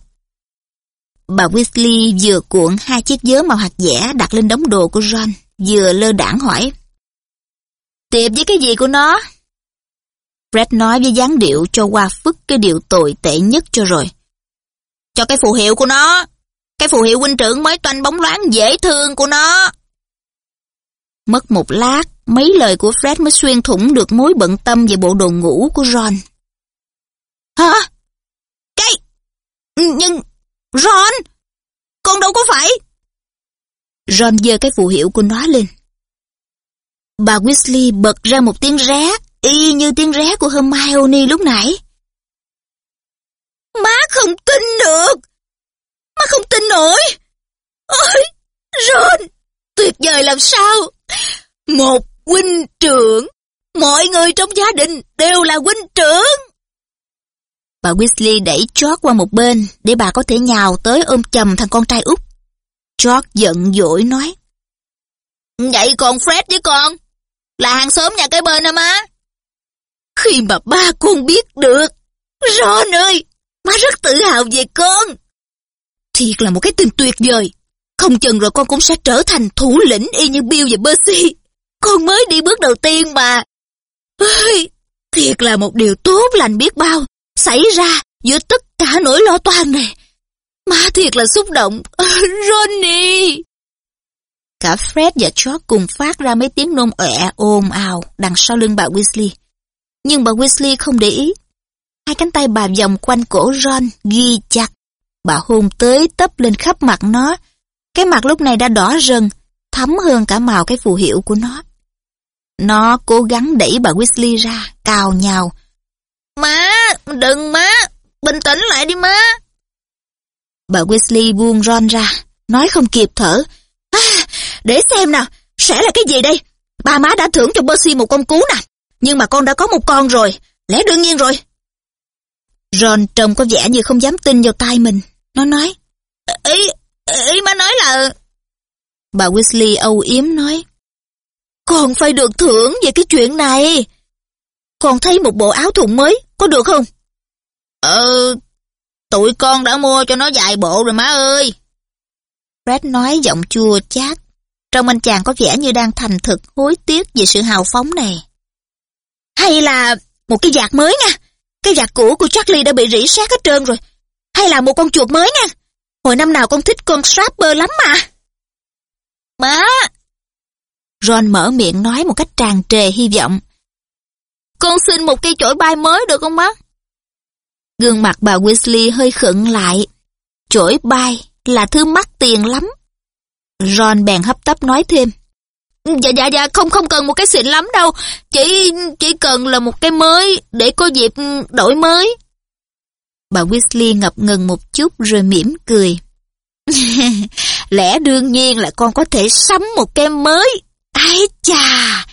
Bà Weasley vừa cuộn hai chiếc vớ màu hạt dẻ đặt lên đống đồ của Ron, vừa lơ đảng hỏi. Tiệp với cái gì của nó? Fred nói với dáng điệu cho qua phức cái điều tồi tệ nhất cho rồi. Cho cái phù hiệu của nó. Cái phù hiệu huynh trưởng mới toanh bóng loáng dễ thương của nó. Mất một lát, mấy lời của Fred mới xuyên thủng được mối bận tâm về bộ đồ ngủ của Ron. Hả? Cái... Nhưng... Ron! Con đâu có phải... Ron giơ cái phù hiệu của nó lên. Bà Weasley bật ra một tiếng ré, y như tiếng ré của Hermione lúc nãy. Má không tin được! Má không tin nổi! Ôi! Ron! Tuyệt vời làm sao! Một huynh trưởng! Mọi người trong gia đình đều là huynh trưởng! Bà Weasley đẩy George qua một bên để bà có thể nhào tới ôm chầm thằng con trai út. George giận dỗi nói. Vậy còn Fred với con? Là hàng xóm nhà cái bên hả má? Khi mà ba con biết được, Ron ơi, má rất tự hào về con. Thiệt là một cái tin tuyệt vời. Không chừng rồi con cũng sẽ trở thành thủ lĩnh y như Bill và Percy. Con mới đi bước đầu tiên mà. Ơi, thiệt là một điều tốt lành biết bao xảy ra giữa tất cả nỗi lo toan này. Má thiệt là xúc động. Ờ, Ronnie! Cả Fred và George cùng phát ra mấy tiếng nôn ọe ồn ào đằng sau lưng bà Weasley. Nhưng bà Weasley không để ý. Hai cánh tay bà vòng quanh cổ Ron ghi chặt. Bà hôn tới tấp lên khắp mặt nó, Cái mặt lúc này đã đỏ rần, thấm hơn cả màu cái phù hiệu của nó. Nó cố gắng đẩy bà Weasley ra, cào nhào. Má, đừng má, bình tĩnh lại đi má. Bà Weasley buông Ron ra, nói không kịp thở. À, để xem nào, sẽ là cái gì đây? Ba má đã thưởng cho Percy một con cú nè, nhưng mà con đã có một con rồi, lẽ đương nhiên rồi. Ron trông có vẻ như không dám tin vào tai mình. Nó nói, Ý, ý má nói là... Bà Weasley âu yếm nói, Con phải được thưởng về cái chuyện này. Con thấy một bộ áo thụng mới, có được không? Ờ, tụi con đã mua cho nó vài bộ rồi má ơi. Fred nói giọng chua chát. Trong anh chàng có vẻ như đang thành thực hối tiếc về sự hào phóng này. Hay là một cái vạt mới nha. Cái vạt cũ của Charlie đã bị rỉ sét hết trơn rồi. Hay là một con chuột mới nha. Hồi năm nào con thích con Strapper lắm mà. Má! Ron mở miệng nói một cách tràn trề hy vọng. Con xin một cây chổi bay mới được không má? Gương mặt bà Weasley hơi khựng lại. Chổi bay là thứ mắc tiền lắm. Ron bèn hấp tấp nói thêm. Dạ dạ dạ không không cần một cái xịn lắm đâu. Chỉ chỉ cần là một cái mới để có dịp đổi mới. Bà Weasley ngập ngừng một chút rồi mỉm cười. Lẽ đương nhiên là con có thể sắm một cái mới. Ái chà!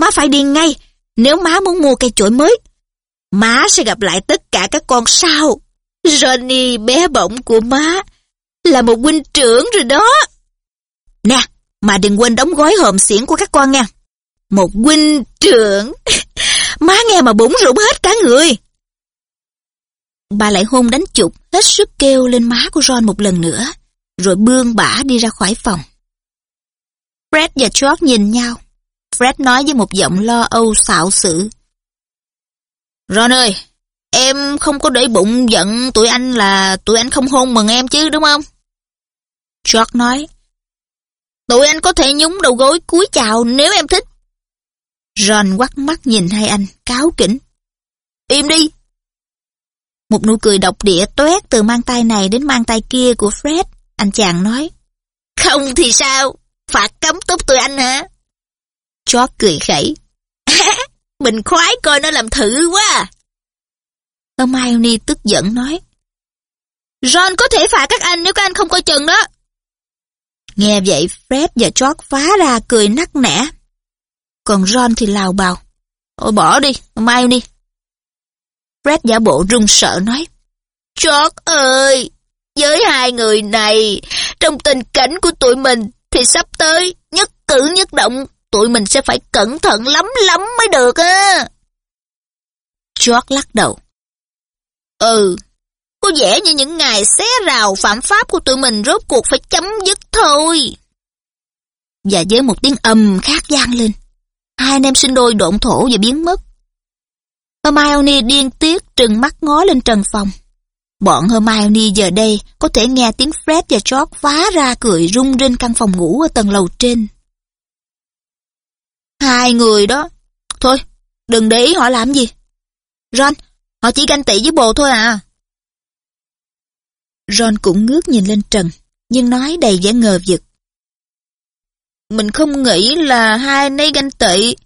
Má phải đi ngay nếu má muốn mua cây chổi mới. Má sẽ gặp lại tất cả các con sau. Johnny bé bỏng của má là một huynh trưởng rồi đó. Nè, mà đừng quên đóng gói hòm xiển của các con nha. Một huynh trưởng. má nghe mà bụng rụng hết cả người. Bà lại hôn đánh chụp, hết sức kêu lên má của Ron một lần nữa, rồi bươn bả đi ra khỏi phòng. Fred và George nhìn nhau. Fred nói với một giọng lo âu xạo sự. Ron ơi, em không có để bụng giận tụi anh là tụi anh không hôn mừng em chứ đúng không? George nói. Tụi anh có thể nhúng đầu gối cúi chào nếu em thích. Ron quắt mắt nhìn hai anh, cáo kỉnh. Im đi. Một nụ cười độc địa toét từ mang tay này đến mang tay kia của Fred. Anh chàng nói. Không thì sao? Phạt cấm túc tụi anh hả? George cười khẩy. Mình khoái coi nó làm thử quá. Hermione tức giận nói. Ron có thể phạt các anh nếu các anh không coi chừng đó. Nghe vậy Fred và George phá ra cười nắc nẻ. Còn Ron thì lào bào. Ôi bỏ đi, Hermione. Fred giả bộ run sợ nói. George ơi, với hai người này, trong tình cảnh của tụi mình thì sắp tới, nhất cử nhất động, tụi mình sẽ phải cẩn thận lắm lắm mới được á. George lắc đầu. Ừ, có vẻ như những ngày xé rào phạm pháp của tụi mình rốt cuộc phải chấm dứt thôi. Và với một tiếng ầm khác gian lên, hai anh em sinh đôi độn thổ và biến mất. Hermione điên tiết trừng mắt ngó lên trần phòng. Bọn Hermione giờ đây có thể nghe tiếng Fred và George phá ra cười rung rinh căn phòng ngủ ở tầng lầu trên. Hai người đó. Thôi, đừng để ý họ làm gì. Ron, họ chỉ ganh tị với bồ thôi à. Ron cũng ngước nhìn lên trần, nhưng nói đầy vẻ ngờ vực. Mình không nghĩ là hai anh ấy ganh tị.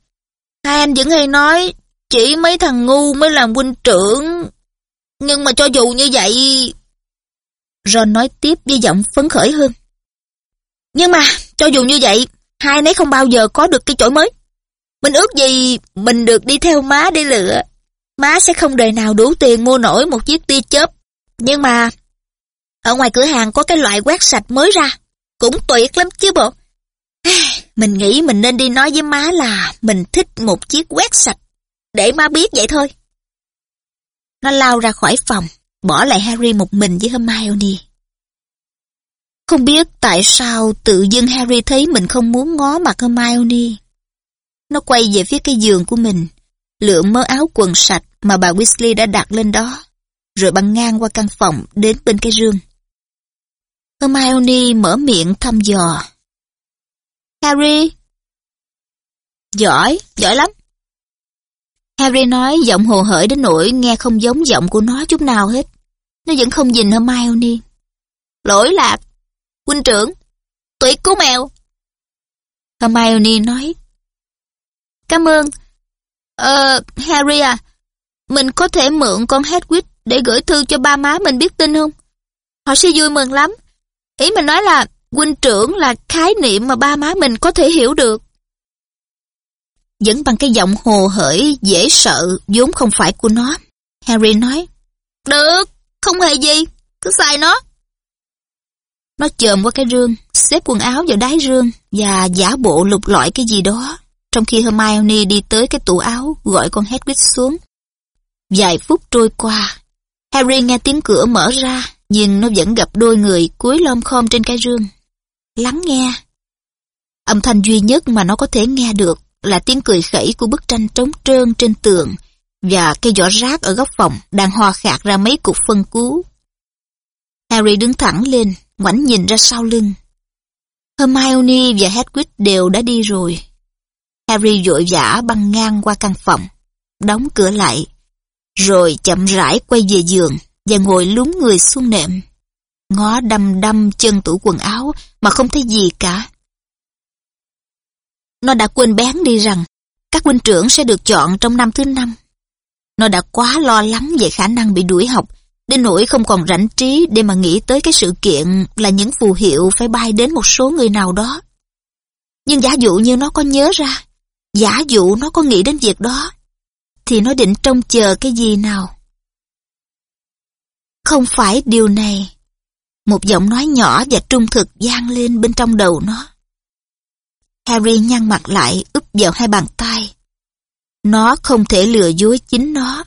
Hai anh vẫn hay nói chỉ mấy thằng ngu mới làm huynh trưởng. Nhưng mà cho dù như vậy... Ron nói tiếp với giọng phấn khởi hơn. Nhưng mà, cho dù như vậy, hai nấy không bao giờ có được cái chỗ mới. Mình ước gì mình được đi theo má để lựa. Má sẽ không đời nào đủ tiền mua nổi một chiếc tia chớp. Nhưng mà, ở ngoài cửa hàng có cái loại quét sạch mới ra. Cũng tuyệt lắm chứ bộ. Mình nghĩ mình nên đi nói với má là mình thích một chiếc quét sạch. Để má biết vậy thôi. Nó lao ra khỏi phòng, bỏ lại Harry một mình với Hermione. Không biết tại sao tự dưng Harry thấy mình không muốn ngó mặt Hermione. Nó quay về phía cái giường của mình, lượm mớ áo quần sạch mà bà Weasley đã đặt lên đó, rồi băng ngang qua căn phòng đến bên cái rương. Hermione mở miệng thăm dò. Harry? Giỏi, giỏi lắm. Harry nói giọng hồ hởi đến nỗi nghe không giống giọng của nó chút nào hết. Nó vẫn không nhìn Hermione. Lỗi lạc, huynh trưởng, Tuyệt cứu mèo. Hermione nói. Cảm ơn. Ờ, Harry à, mình có thể mượn con Hedwig để gửi thư cho ba má mình biết tin không? Họ sẽ vui mừng lắm. Ý mình nói là huynh trưởng là khái niệm mà ba má mình có thể hiểu được. Vẫn bằng cái giọng hồ hởi dễ sợ vốn không phải của nó. Harry nói. Được, không hề gì, cứ xài nó. Nó chồm qua cái rương, xếp quần áo vào đáy rương và giả bộ lục lọi cái gì đó, trong khi Hermione đi tới cái tủ áo gọi con Hedwig xuống. Vài phút trôi qua, Harry nghe tiếng cửa mở ra, nhưng nó vẫn gặp đôi người cúi lom khom trên cái rương. Lắng nghe. Âm thanh duy nhất mà nó có thể nghe được là tiếng cười khẩy của bức tranh trống trơn trên tường và cây giỏ rác ở góc phòng đang hoa khạc ra mấy cục phân cú. Harry đứng thẳng lên, ngoảnh nhìn ra sau lưng. Hermione và Hedwig đều đã đi rồi. Harry vội vã băng ngang qua căn phòng, đóng cửa lại, rồi chậm rãi quay về giường và ngồi lúng người xuống nệm. Ngó đăm đăm chân tủ quần áo mà không thấy gì cả. Nó đã quên bén đi rằng các huynh trưởng sẽ được chọn trong năm thứ năm. Nó đã quá lo lắng về khả năng bị đuổi học đến nỗi không còn rảnh trí để mà nghĩ tới cái sự kiện là những phù hiệu phải bay đến một số người nào đó. Nhưng giả dụ như nó có nhớ ra, giả dụ nó có nghĩ đến việc đó, thì nó định trông chờ cái gì nào? Không phải điều này. Một giọng nói nhỏ và trung thực vang lên bên trong đầu nó. Harry nhăn mặt lại úp vào hai bàn tay. Nó không thể lừa dối chính nó.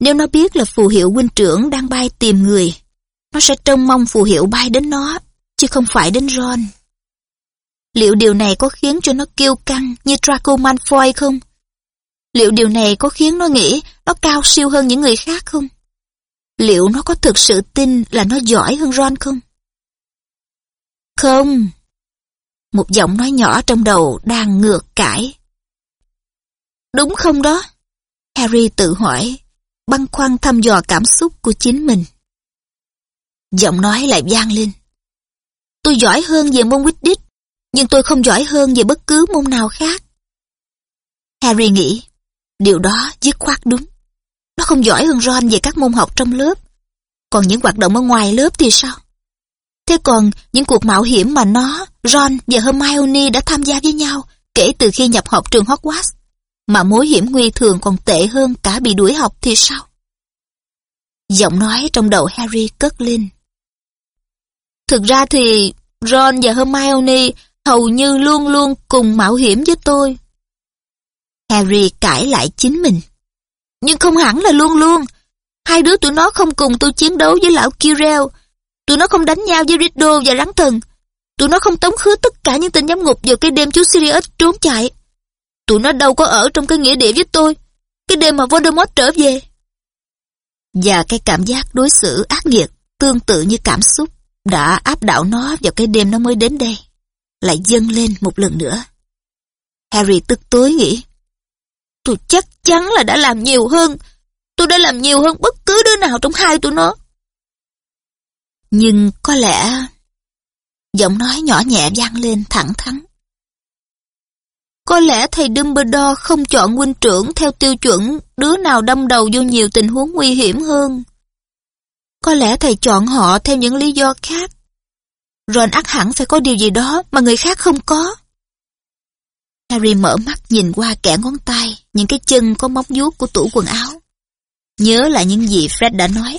Nếu nó biết là phù hiệu huynh trưởng đang bay tìm người, nó sẽ trông mong phù hiệu bay đến nó, chứ không phải đến Ron. Liệu điều này có khiến cho nó kiêu căng như Draco Malfoy không? Liệu điều này có khiến nó nghĩ nó cao siêu hơn những người khác không? Liệu nó có thực sự tin là nó giỏi hơn Ron không? Không. Một giọng nói nhỏ trong đầu đang ngược cãi. Đúng không đó? Harry tự hỏi, băn khoăn thăm dò cảm xúc của chính mình. Giọng nói lại vang lên. Tôi giỏi hơn về môn Quidditch, nhưng tôi không giỏi hơn về bất cứ môn nào khác. Harry nghĩ, điều đó dứt khoát đúng. Nó không giỏi hơn Ron về các môn học trong lớp. Còn những hoạt động ở ngoài lớp thì sao? Thế còn những cuộc mạo hiểm mà nó, Ron và Hermione đã tham gia với nhau kể từ khi nhập học trường Hogwarts, mà mối hiểm nguy thường còn tệ hơn cả bị đuổi học thì sao? Giọng nói trong đầu Harry cất lên. Thực ra thì Ron và Hermione hầu như luôn luôn cùng mạo hiểm với tôi. Harry cãi lại chính mình. Nhưng không hẳn là luôn luôn. Hai đứa tụi nó không cùng tôi chiến đấu với lão Kirel. Tụi nó không đánh nhau với Riddle và rắn thần. Tụi nó không tống khứ tất cả những tên giám ngục vào cái đêm chú Sirius trốn chạy. Tụi nó đâu có ở trong cái nghĩa địa với tôi. Cái đêm mà Voldemort trở về. Và cái cảm giác đối xử ác nghiệt tương tự như cảm xúc đã áp đảo nó vào cái đêm nó mới đến đây. Lại dâng lên một lần nữa. Harry tức tối nghĩ. Tôi chắc chắn là đã làm nhiều hơn. Tôi đã làm nhiều hơn bất cứ đứa nào trong hai tụi nó. Nhưng có lẽ... Giọng nói nhỏ nhẹ vang lên thẳng thắn. Có lẽ thầy Dumbledore không chọn huynh trưởng theo tiêu chuẩn đứa nào đâm đầu vô nhiều tình huống nguy hiểm hơn. Có lẽ thầy chọn họ theo những lý do khác. Ron ắt hẳn phải có điều gì đó mà người khác không có. Harry mở mắt nhìn qua kẻ ngón tay, những cái chân có móng vuốt của tủ quần áo. Nhớ lại những gì Fred đã nói.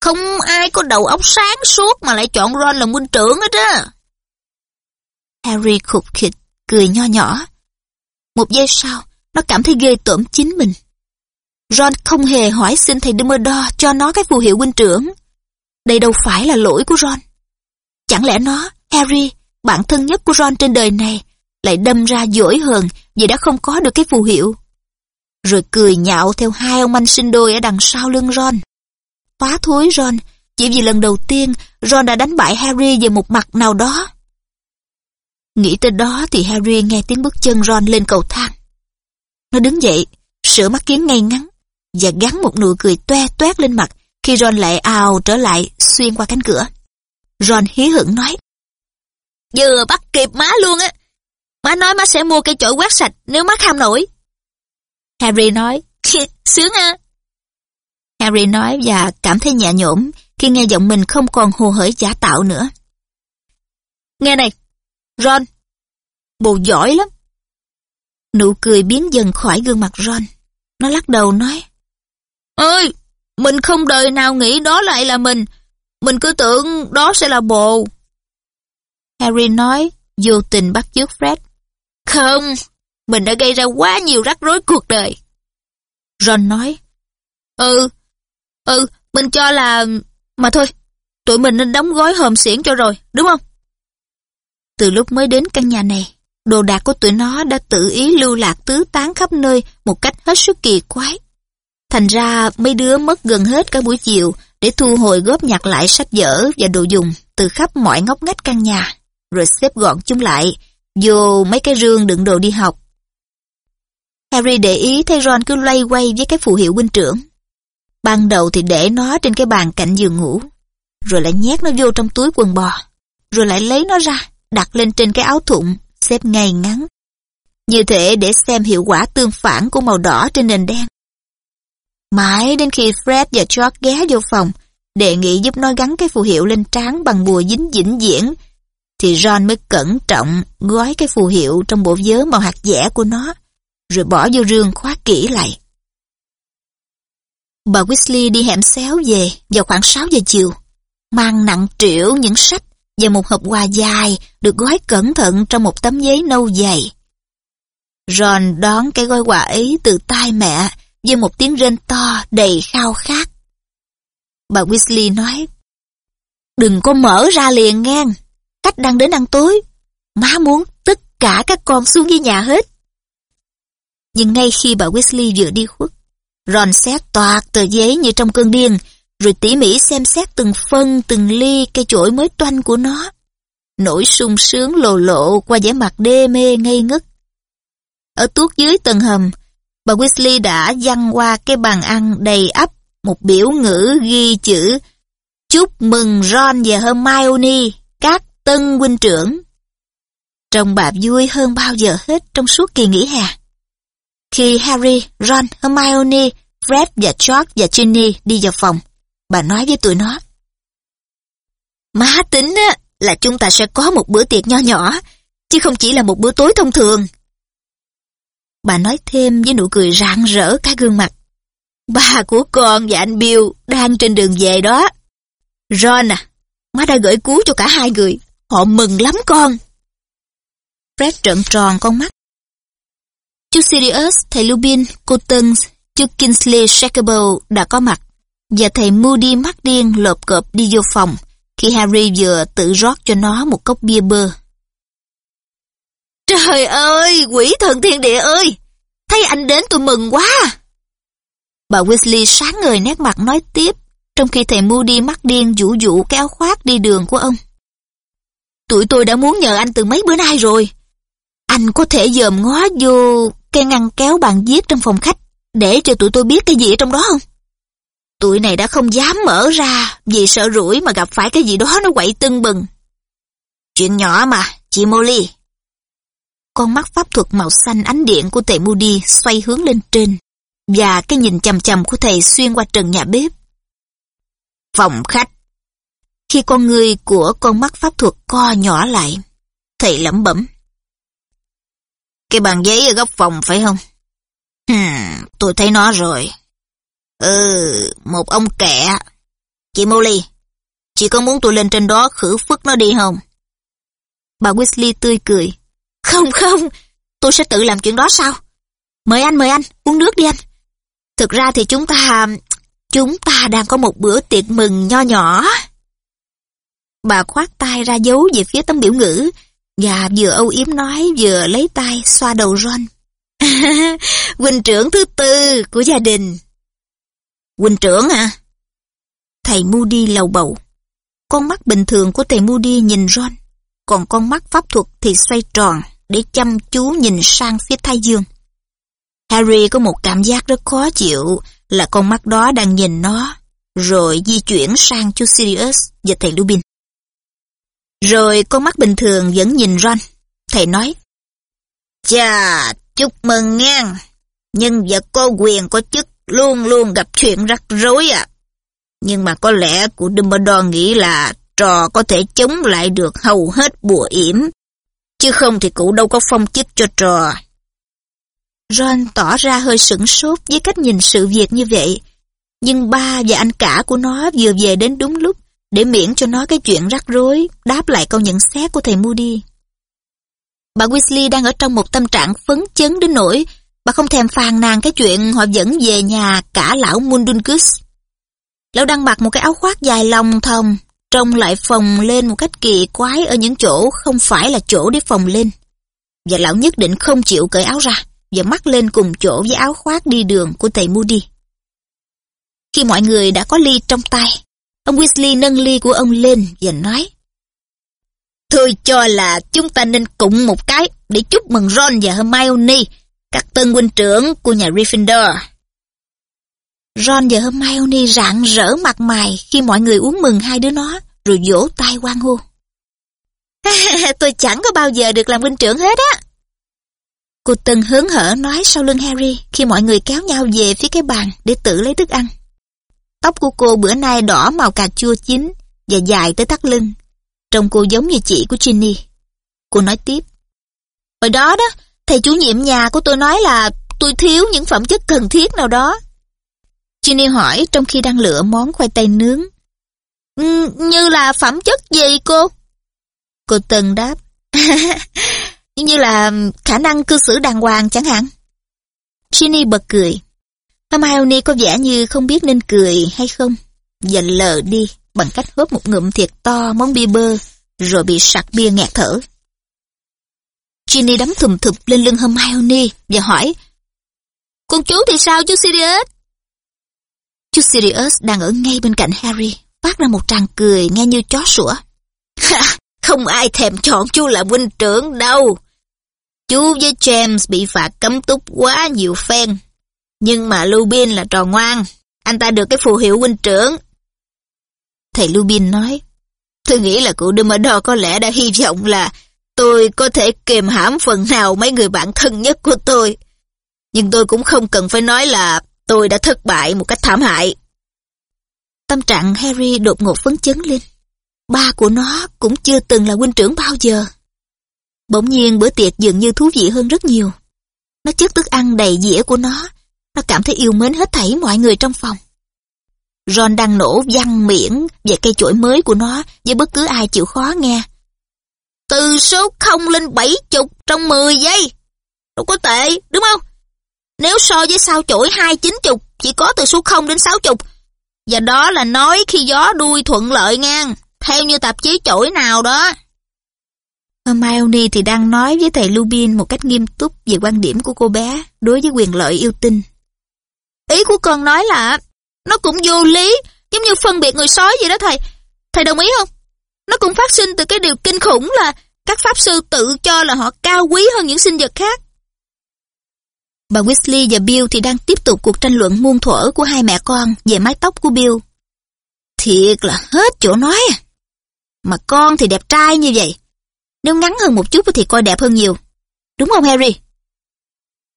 Không ai có đầu óc sáng suốt mà lại chọn Ron làm huynh trưởng hết á. Harry khục khịch, cười nho nhỏ. Một giây sau, nó cảm thấy ghê tởm chính mình. Ron không hề hỏi xin thầy Dumbledore cho nó cái phù hiệu huynh trưởng. Đây đâu phải là lỗi của Ron. Chẳng lẽ nó, Harry, bạn thân nhất của Ron trên đời này, lại đâm ra dỗi hờn vì đã không có được cái phù hiệu. Rồi cười nhạo theo hai ông anh sinh đôi ở đằng sau lưng Ron. Phá thối Ron, chỉ vì lần đầu tiên Ron đã đánh bại Harry về một mặt nào đó. Nghĩ tới đó thì Harry nghe tiếng bước chân Ron lên cầu thang. Nó đứng dậy, sửa mắt kiếm ngay ngắn, và gắn một nụ cười toe toét lên mặt khi Ron lại ào trở lại xuyên qua cánh cửa. Ron hí hửng nói. Vừa bắt kịp má luôn á. Má nói má sẽ mua cây chổi quét sạch nếu má kham nổi. Harry nói, sướng à. Harry nói và cảm thấy nhẹ nhõm khi nghe giọng mình không còn hồ hởi giả tạo nữa. Nghe này, Ron, bồ giỏi lắm. Nụ cười biến dần khỏi gương mặt Ron. Nó lắc đầu nói, Ơi, mình không đời nào nghĩ đó lại là mình. Mình cứ tưởng đó sẽ là bồ. Harry nói, vô tình bắt chước Fred. Không, mình đã gây ra quá nhiều rắc rối cuộc đời. Ron nói, Ừ, ừ, mình cho là... Mà thôi, tụi mình nên đóng gói hòm xiển cho rồi, đúng không? Từ lúc mới đến căn nhà này, đồ đạc của tụi nó đã tự ý lưu lạc tứ tán khắp nơi một cách hết sức kỳ quái. Thành ra mấy đứa mất gần hết cả buổi chiều để thu hồi góp nhặt lại sách vở và đồ dùng từ khắp mọi ngóc ngách căn nhà, rồi xếp gọn chúng lại, vô mấy cái rương đựng đồ đi học. Harry để ý thấy Ron cứ loay quay với cái phù hiệu huynh trưởng. Ban đầu thì để nó trên cái bàn cạnh giường ngủ, rồi lại nhét nó vô trong túi quần bò, rồi lại lấy nó ra, đặt lên trên cái áo thụng, xếp ngay ngắn. Như thể để xem hiệu quả tương phản của màu đỏ trên nền đen. Mãi đến khi Fred và George ghé vô phòng, đề nghị giúp nó gắn cái phù hiệu lên trán bằng bùa dính vĩnh viễn, thì Ron mới cẩn trọng gói cái phù hiệu trong bộ vớ màu hạt dẻ của nó, rồi bỏ vô rương khóa kỹ lại. Bà Weasley đi hẻm xéo về vào khoảng 6 giờ chiều, mang nặng trĩu những sách và một hộp quà dài được gói cẩn thận trong một tấm giấy nâu dày. Ron đón cái gói quà ấy từ tay mẹ với một tiếng rên to đầy khao khát. Bà Weasley nói, Đừng có mở ra liền ngang, khách đang đến ăn tối. Má muốn tất cả các con xuống dưới nhà hết. Nhưng ngay khi bà Weasley vừa đi khuất, Ron xé toạc tờ giấy như trong cơn điên, rồi tỉ mỉ xem xét từng phân, từng ly cây chổi mới toanh của nó. Nỗi sung sướng lồ lộ qua vẻ mặt đê mê ngây ngất. Ở tuốt dưới tầng hầm, bà Weasley đã dăng qua cái bàn ăn đầy ắp một biểu ngữ ghi chữ Chúc mừng Ron và Hermione, các tân huynh trưởng. Trông bà vui hơn bao giờ hết trong suốt kỳ nghỉ hè. Khi Harry, Ron, Hermione, Fred và George và Ginny đi vào phòng, bà nói với tụi nó. Má tính á, là chúng ta sẽ có một bữa tiệc nho nhỏ, chứ không chỉ là một bữa tối thông thường. Bà nói thêm với nụ cười rạng rỡ cả gương mặt. Ba của con và anh Bill đang trên đường về đó. Ron à, má đã gửi cứu cho cả hai người. Họ mừng lắm con. Fred trợn tròn con mắt. Chú Sirius, thầy lubin cô Tuns, chú Kingsley Shakable đã có mặt. Và thầy Moody mắt điên lộp cộp đi vô phòng khi Harry vừa tự rót cho nó một cốc bia bơ. Trời ơi, quỷ thần thiên địa ơi! Thấy anh đến tôi mừng quá! Bà Weasley sáng ngời nét mặt nói tiếp, trong khi thầy Moody mắt điên vũ vũ kéo khoác đi đường của ông. Tụi tôi đã muốn nhờ anh từ mấy bữa nay rồi. Anh có thể dòm ngó vô cái ngăn kéo bàn viết trong phòng khách để cho tụi tôi biết cái gì ở trong đó không? Tụi này đã không dám mở ra vì sợ rủi mà gặp phải cái gì đó nó quậy tưng bừng. Chuyện nhỏ mà, chị Molly. Con mắt pháp thuật màu xanh ánh điện của thầy Moody xoay hướng lên trên và cái nhìn chầm chầm của thầy xuyên qua trần nhà bếp. Phòng khách. Khi con người của con mắt pháp thuật co nhỏ lại, thầy lẩm bẩm. Cái bàn giấy ở góc phòng phải không? Hmm, tôi thấy nó rồi. Ừ, một ông kẹ. Chị Molly, chị có muốn tôi lên trên đó khử phức nó đi không? Bà Weasley tươi cười. Không không, tôi sẽ tự làm chuyện đó sao? Mời anh, mời anh, uống nước đi anh. Thực ra thì chúng ta... Chúng ta đang có một bữa tiệc mừng nho nhỏ. Bà khoát tay ra dấu về phía tấm biểu ngữ, và vừa âu yếm nói vừa lấy tay xoa đầu Ron. Huynh trưởng thứ tư của gia đình. Huynh trưởng hả? Thầy Moody lầu bầu. Con mắt bình thường của thầy Moody nhìn Ron, còn con mắt pháp thuật thì xoay tròn để chăm chú nhìn sang phía thái dương. Harry có một cảm giác rất khó chịu là con mắt đó đang nhìn nó, rồi di chuyển sang chú Sirius và thầy Lupin. Rồi con mắt bình thường vẫn nhìn Ron. Thầy nói, Chà, chúc mừng nha. Nhân vật có quyền có chức luôn luôn gặp chuyện rắc rối à. Nhưng mà có lẽ của Dumbledore nghĩ là trò có thể chống lại được hầu hết bùa yểm. Chứ không thì cụ đâu có phong chức cho trò. Ron tỏ ra hơi sửng sốt với cách nhìn sự việc như vậy. Nhưng ba và anh cả của nó vừa về đến đúng lúc để miễn cho nó cái chuyện rắc rối, đáp lại câu nhận xét của thầy Moody. Bà Weasley đang ở trong một tâm trạng phấn chấn đến nỗi bà không thèm phàn nàn cái chuyện họ dẫn về nhà cả lão Mundungus. Lão đang mặc một cái áo khoác dài lòng thòng, trông lại phồng lên một cách kỳ quái ở những chỗ không phải là chỗ để phồng lên. Và lão nhất định không chịu cởi áo ra và mắc lên cùng chỗ với áo khoác đi đường của thầy Moody. Khi mọi người đã có ly trong tay, ông Weasley nâng ly của ông lên và nói thôi cho là chúng ta nên cụng một cái để chúc mừng Ron và Hermione, các tân huynh trưởng của nhà Gryffindor. Ron và Hermione rạng rỡ mặt mày khi mọi người uống mừng hai đứa nó, rồi vỗ tay quan hô. Tôi chẳng có bao giờ được làm huynh trưởng hết á. Cô Tân hớn hở nói sau lưng Harry khi mọi người kéo nhau về phía cái bàn để tự lấy thức ăn. Tóc của cô bữa nay đỏ màu cà chua chín và dài tới tắt lưng. Trông cô giống như chị của Ginny. Cô nói tiếp. Hồi đó đó, thầy chủ nhiệm nhà của tôi nói là tôi thiếu những phẩm chất cần thiết nào đó. Ginny hỏi trong khi đang lựa món khoai tây nướng. Ừ, như là phẩm chất gì cô? Cô Tân đáp. như là khả năng cư xử đàng hoàng chẳng hạn. Ginny bật cười. Hermione có vẻ như không biết nên cười hay không. Dần lờ đi bằng cách hớp một ngụm thiệt to món bia bơ, rồi bị sặc bia nghẹt thở. Ginny đấm thùm thụp lên lưng Hermione và hỏi, Con chú thì sao chú Sirius? Chú Sirius đang ở ngay bên cạnh Harry, phát ra một tràng cười nghe như chó sủa. không ai thèm chọn chú là huynh trưởng đâu. Chú với James bị phạt cấm túc quá nhiều phen. Nhưng mà Lupin là trò ngoan, anh ta được cái phù hiệu huynh trưởng Thầy Lubin nói, tôi nghĩ là cụ Dumbledore có lẽ đã hy vọng là tôi có thể kiềm hãm phần nào mấy người bạn thân nhất của tôi. Nhưng tôi cũng không cần phải nói là tôi đã thất bại một cách thảm hại. Tâm trạng Harry đột ngột phấn chấn lên. Ba của nó cũng chưa từng là huynh trưởng bao giờ. Bỗng nhiên bữa tiệc dường như thú vị hơn rất nhiều. Nó chất thức ăn đầy dĩa của nó. Nó cảm thấy yêu mến hết thảy mọi người trong phòng. Ron đang nổ văng miệng về cây chổi mới của nó với bất cứ ai chịu khó nghe. Từ số 0 lên 70 trong 10 giây. Đâu có tệ, đúng không? Nếu so với sao chổi 290 chỉ có từ số 0 đến 60. Và đó là nói khi gió đuôi thuận lợi ngang, theo như tạp chí chổi nào đó. Hermione thì đang nói với thầy Lupin một cách nghiêm túc về quan điểm của cô bé đối với quyền lợi yêu tinh. Ý của con nói là nó cũng vô lý, giống như phân biệt người sói vậy đó thầy. Thầy đồng ý không? Nó cũng phát sinh từ cái điều kinh khủng là các pháp sư tự cho là họ cao quý hơn những sinh vật khác. Bà Weasley và Bill thì đang tiếp tục cuộc tranh luận muôn thuở của hai mẹ con về mái tóc của Bill. Thiệt là hết chỗ nói à. Mà con thì đẹp trai như vậy. Nếu ngắn hơn một chút thì coi đẹp hơn nhiều. Đúng không Harry?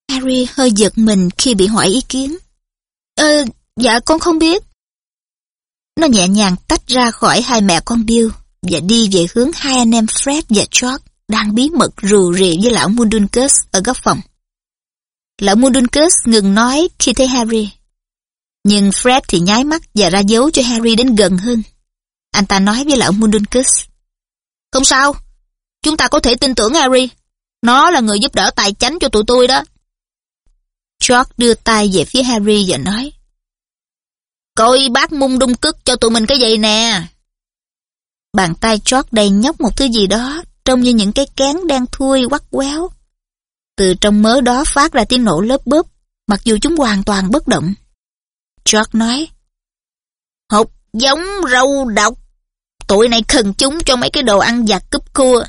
Harry hơi giật mình khi bị hỏi ý kiến. Ờ, Dạ con không biết. Nó nhẹ nhàng tách ra khỏi hai mẹ con Bill và đi về hướng hai anh em Fred và George đang bí mật rù rì với lão Mundungus ở góc phòng. Lão Mundungus ngừng nói khi thấy Harry. Nhưng Fred thì nháy mắt và ra dấu cho Harry đến gần hơn. Anh ta nói với lão Mundungus. Không sao, chúng ta có thể tin tưởng Harry. Nó là người giúp đỡ tài chánh cho tụi tôi đó. George đưa tay về phía Harry và nói. Coi bác mung đung cức cho tụi mình cái gì nè. Bàn tay George đầy nhóc một thứ gì đó, trông như những cái kén đang thui quắt quéo. Từ trong mớ đó phát ra tiếng nổ lớp bớp, mặc dù chúng hoàn toàn bất động. George nói, Hột giống rau độc. Tụi này khần chúng cho mấy cái đồ ăn giặt cúp cua.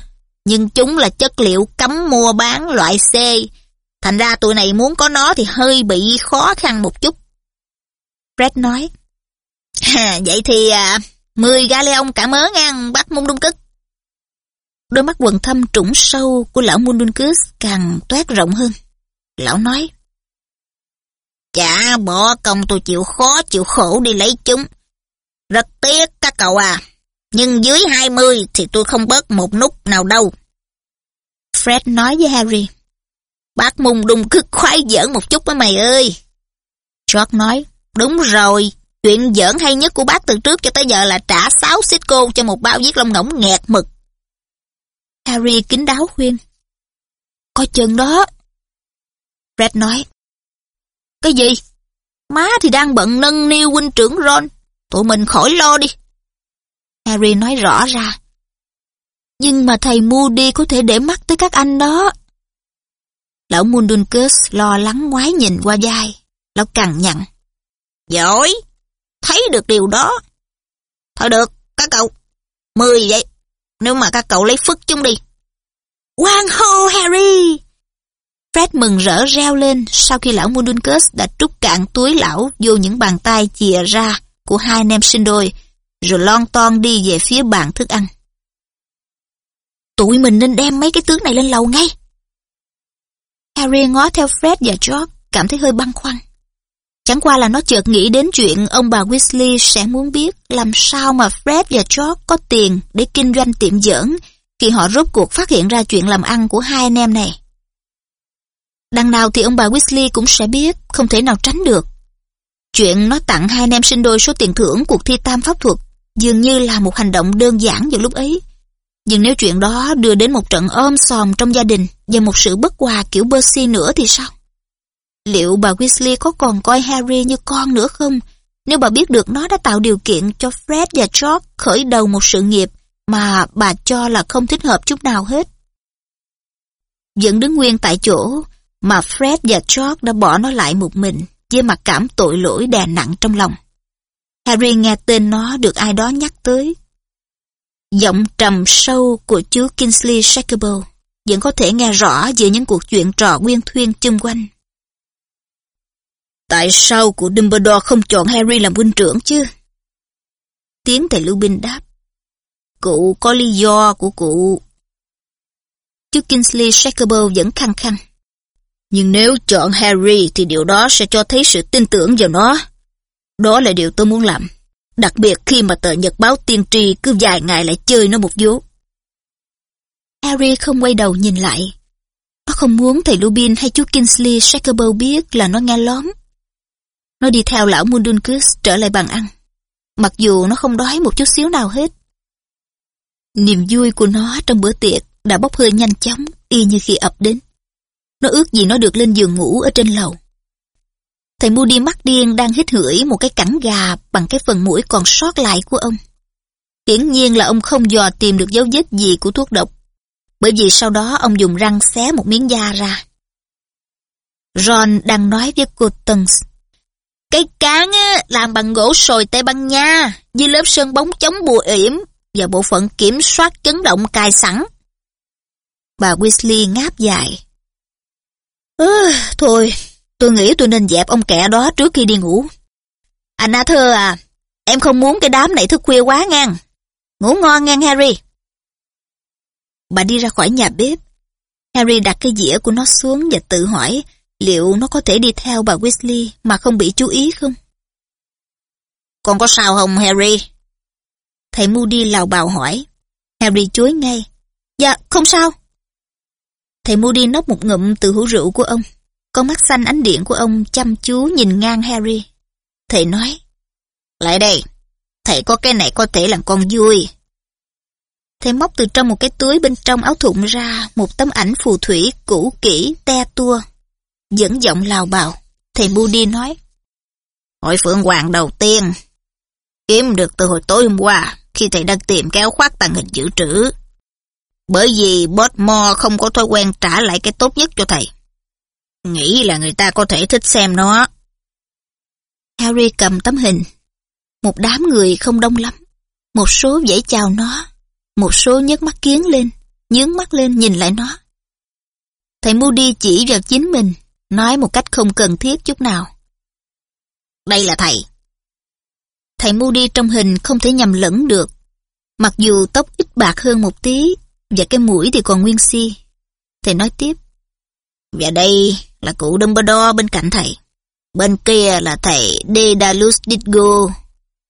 Nhưng chúng là chất liệu cấm mua bán loại C. Thành ra tụi này muốn có nó thì hơi bị khó khăn một chút. Brad nói. Vậy thì à, 10 galeon cả mớ ngang bắt mung đung cức. Đôi mắt quần thâm trũng sâu của lão Mundungus càng toát rộng hơn. Lão nói, Chả bỏ công tôi chịu khó chịu khổ đi lấy chúng. Rất tiếc các cậu à, nhưng dưới 20 thì tôi không bớt một nút nào đâu. Fred nói với Harry, Bác mùng đùng cứ khoái giỡn một chút với mày ơi. George nói, Đúng rồi, chuyện giỡn hay nhất của bác từ trước cho tới giờ là trả 6 xích cô cho một bao viết lông ngỗng nghẹt mực. Harry kính đáo khuyên. Coi chừng đó. Fred nói. Cái gì? Má thì đang bận nâng niu huynh trưởng Ron. Tụi mình khỏi lo đi. Harry nói rõ ra. Nhưng mà thầy Moody có thể để mắt tới các anh đó. Lão Mundungus lo lắng ngoái nhìn qua vai. Lão cằn nhằn. Giỏi, thấy được điều đó. Thôi được, các cậu. Mười vậy. Nếu mà các cậu lấy phức chúng đi. Quang hô Harry! Fred mừng rỡ reo lên sau khi lão Mundungus đã trút cạn túi lão vô những bàn tay chìa ra của hai anh em sinh đôi, rồi lon ton đi về phía bàn thức ăn. Tụi mình nên đem mấy cái tướng này lên lầu ngay. Harry ngó theo Fred và George, cảm thấy hơi băn khoăn. Chẳng qua là nó chợt nghĩ đến chuyện ông bà Weasley sẽ muốn biết làm sao mà Fred và George có tiền để kinh doanh tiệm giỡn khi họ rốt cuộc phát hiện ra chuyện làm ăn của hai anh em này. Đằng nào thì ông bà Weasley cũng sẽ biết, không thể nào tránh được. Chuyện nó tặng hai anh em sinh đôi số tiền thưởng cuộc thi tam pháp thuật dường như là một hành động đơn giản vào lúc ấy. Nhưng nếu chuyện đó đưa đến một trận ôm sòm trong gia đình và một sự bất hòa kiểu Percy nữa thì sao? Liệu bà Weasley có còn coi Harry như con nữa không? Nếu bà biết được nó đã tạo điều kiện cho Fred và George khởi đầu một sự nghiệp mà bà cho là không thích hợp chút nào hết. Vẫn đứng nguyên tại chỗ, mà Fred và George đã bỏ nó lại một mình, với mặt cảm tội lỗi đè nặng trong lòng. Harry nghe tên nó được ai đó nhắc tới. Giọng trầm sâu của chú Kingsley Shacklebolt vẫn có thể nghe rõ giữa những cuộc chuyện trò nguyên thuyên chung quanh. Tại sao cụ Dumbledore không chọn Harry làm huynh trưởng chứ? Tiếng thầy Lupin đáp. Cụ có lý do của cụ. Chú Kingsley Shacklebolt vẫn khăng khăng. Nhưng nếu chọn Harry thì điều đó sẽ cho thấy sự tin tưởng vào nó. Đó là điều tôi muốn làm. Đặc biệt khi mà tờ nhật báo tiên tri cứ vài ngày lại chơi nó một vố. Harry không quay đầu nhìn lại. Nó không muốn thầy Lupin hay chú Kingsley Shacklebolt biết là nó nghe lóm. Nó đi theo lão Mundungus trở lại bàn ăn. Mặc dù nó không đói một chút xíu nào hết. Niềm vui của nó trong bữa tiệc đã bốc hơi nhanh chóng, y như khi ập đến. Nó ước gì nó được lên giường ngủ ở trên lầu. Thầy Moody mắt điên đang hít hửi một cái cẳng gà bằng cái phần mũi còn sót lại của ông. Hiển nhiên là ông không dò tìm được dấu vết gì của thuốc độc. Bởi vì sau đó ông dùng răng xé một miếng da ra. Ron đang nói với cô Tons. Cái cán á, làm bằng gỗ sồi Tây Ban Nha, với lớp sơn bóng chống bùa yểm và bộ phận kiểm soát chấn động cài sẵn. Bà Weasley ngáp dài. Ừ, thôi, tôi nghĩ tôi nên dẹp ông kẻ đó trước khi đi ngủ. Anh thơ à, em không muốn cái đám này thức khuya quá ngang. Ngủ ngon ngang Harry. Bà đi ra khỏi nhà bếp. Harry đặt cái dĩa của nó xuống và tự hỏi liệu nó có thể đi theo bà Weasley mà không bị chú ý không? Con có sao không Harry? Thầy Moody lào bào hỏi. Harry chối ngay. Dạ, không sao. Thầy Moody nốc một ngụm từ hũ rượu của ông. Con mắt xanh ánh điện của ông chăm chú nhìn ngang Harry. Thầy nói. Lại đây, thầy có cái này có thể làm con vui. Thầy móc từ trong một cái túi bên trong áo thụng ra một tấm ảnh phù thủy cũ kỹ te tua. Dẫn giọng lào bào, thầy Moody nói. Hội phượng hoàng đầu tiên, kiếm được từ hồi tối hôm qua khi thầy đang tìm kéo khoác tàng hình dự trữ. Bởi vì Botmore không có thói quen trả lại cái tốt nhất cho thầy. Nghĩ là người ta có thể thích xem nó. Harry cầm tấm hình. Một đám người không đông lắm. Một số vẫy chào nó. Một số nhấc mắt kiến lên, nhướng mắt lên nhìn lại nó. Thầy Moody chỉ vào chính mình, nói một cách không cần thiết chút nào. Đây là thầy. Thầy Moody trong hình không thể nhầm lẫn được. Mặc dù tóc ít bạc hơn một tí, và cái mũi thì còn nguyên si. Thầy nói tiếp. Và đây là cụ Dumbledore bên cạnh thầy. Bên kia là thầy Dedalus Diggo.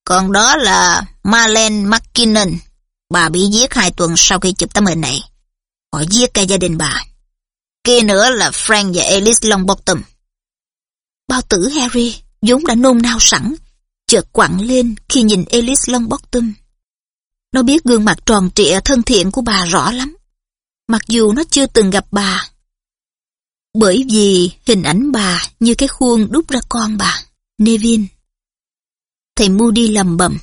Còn đó là Marlene McKinnon. Bà bị giết hai tuần sau khi chụp tấm hình này. Họ giết cả gia đình bà. Kia nữa là Frank và Alice Longbottom. Bao tử Harry vốn đã nôn nao sẵn, chợt quặn lên khi nhìn Alice Longbottom. Nó biết gương mặt tròn trịa thân thiện của bà rõ lắm, mặc dù nó chưa từng gặp bà. Bởi vì hình ảnh bà như cái khuôn đúc ra con bà, Nevin. Thầy Moody lầm bầm.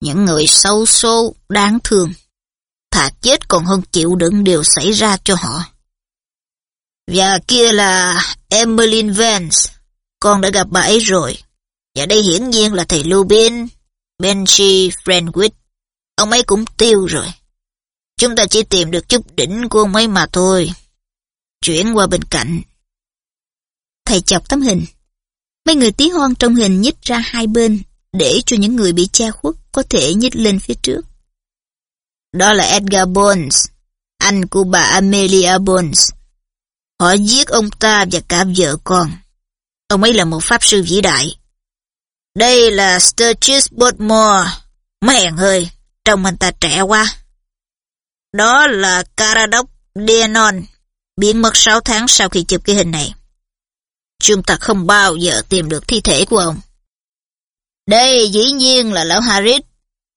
Những người sâu số, đáng thương. Thà chết còn hơn chịu đựng điều xảy ra cho họ. Và kia là Emmeline Vance. Con đã gặp bà ấy rồi. Và đây hiển nhiên là thầy Lubin, Benji Frenwick. Ông ấy cũng tiêu rồi. Chúng ta chỉ tìm được chút đỉnh của ông ấy mà thôi. Chuyển qua bên cạnh. Thầy chọc tấm hình. Mấy người tí hon trong hình nhích ra hai bên để cho những người bị che khuất có thể nhích lên phía trước. Đó là Edgar Bones, anh của bà Amelia Bones. Họ giết ông ta và cả vợ con. Ông ấy là một pháp sư vĩ đại. Đây là Sturgis Bodmore. Mẹn ơi, trông anh ta trẻ quá. Đó là Caradoc Denon, biến mất 6 tháng sau khi chụp cái hình này. Chúng ta không bao giờ tìm được thi thể của ông. Đây dĩ nhiên là lão Harris,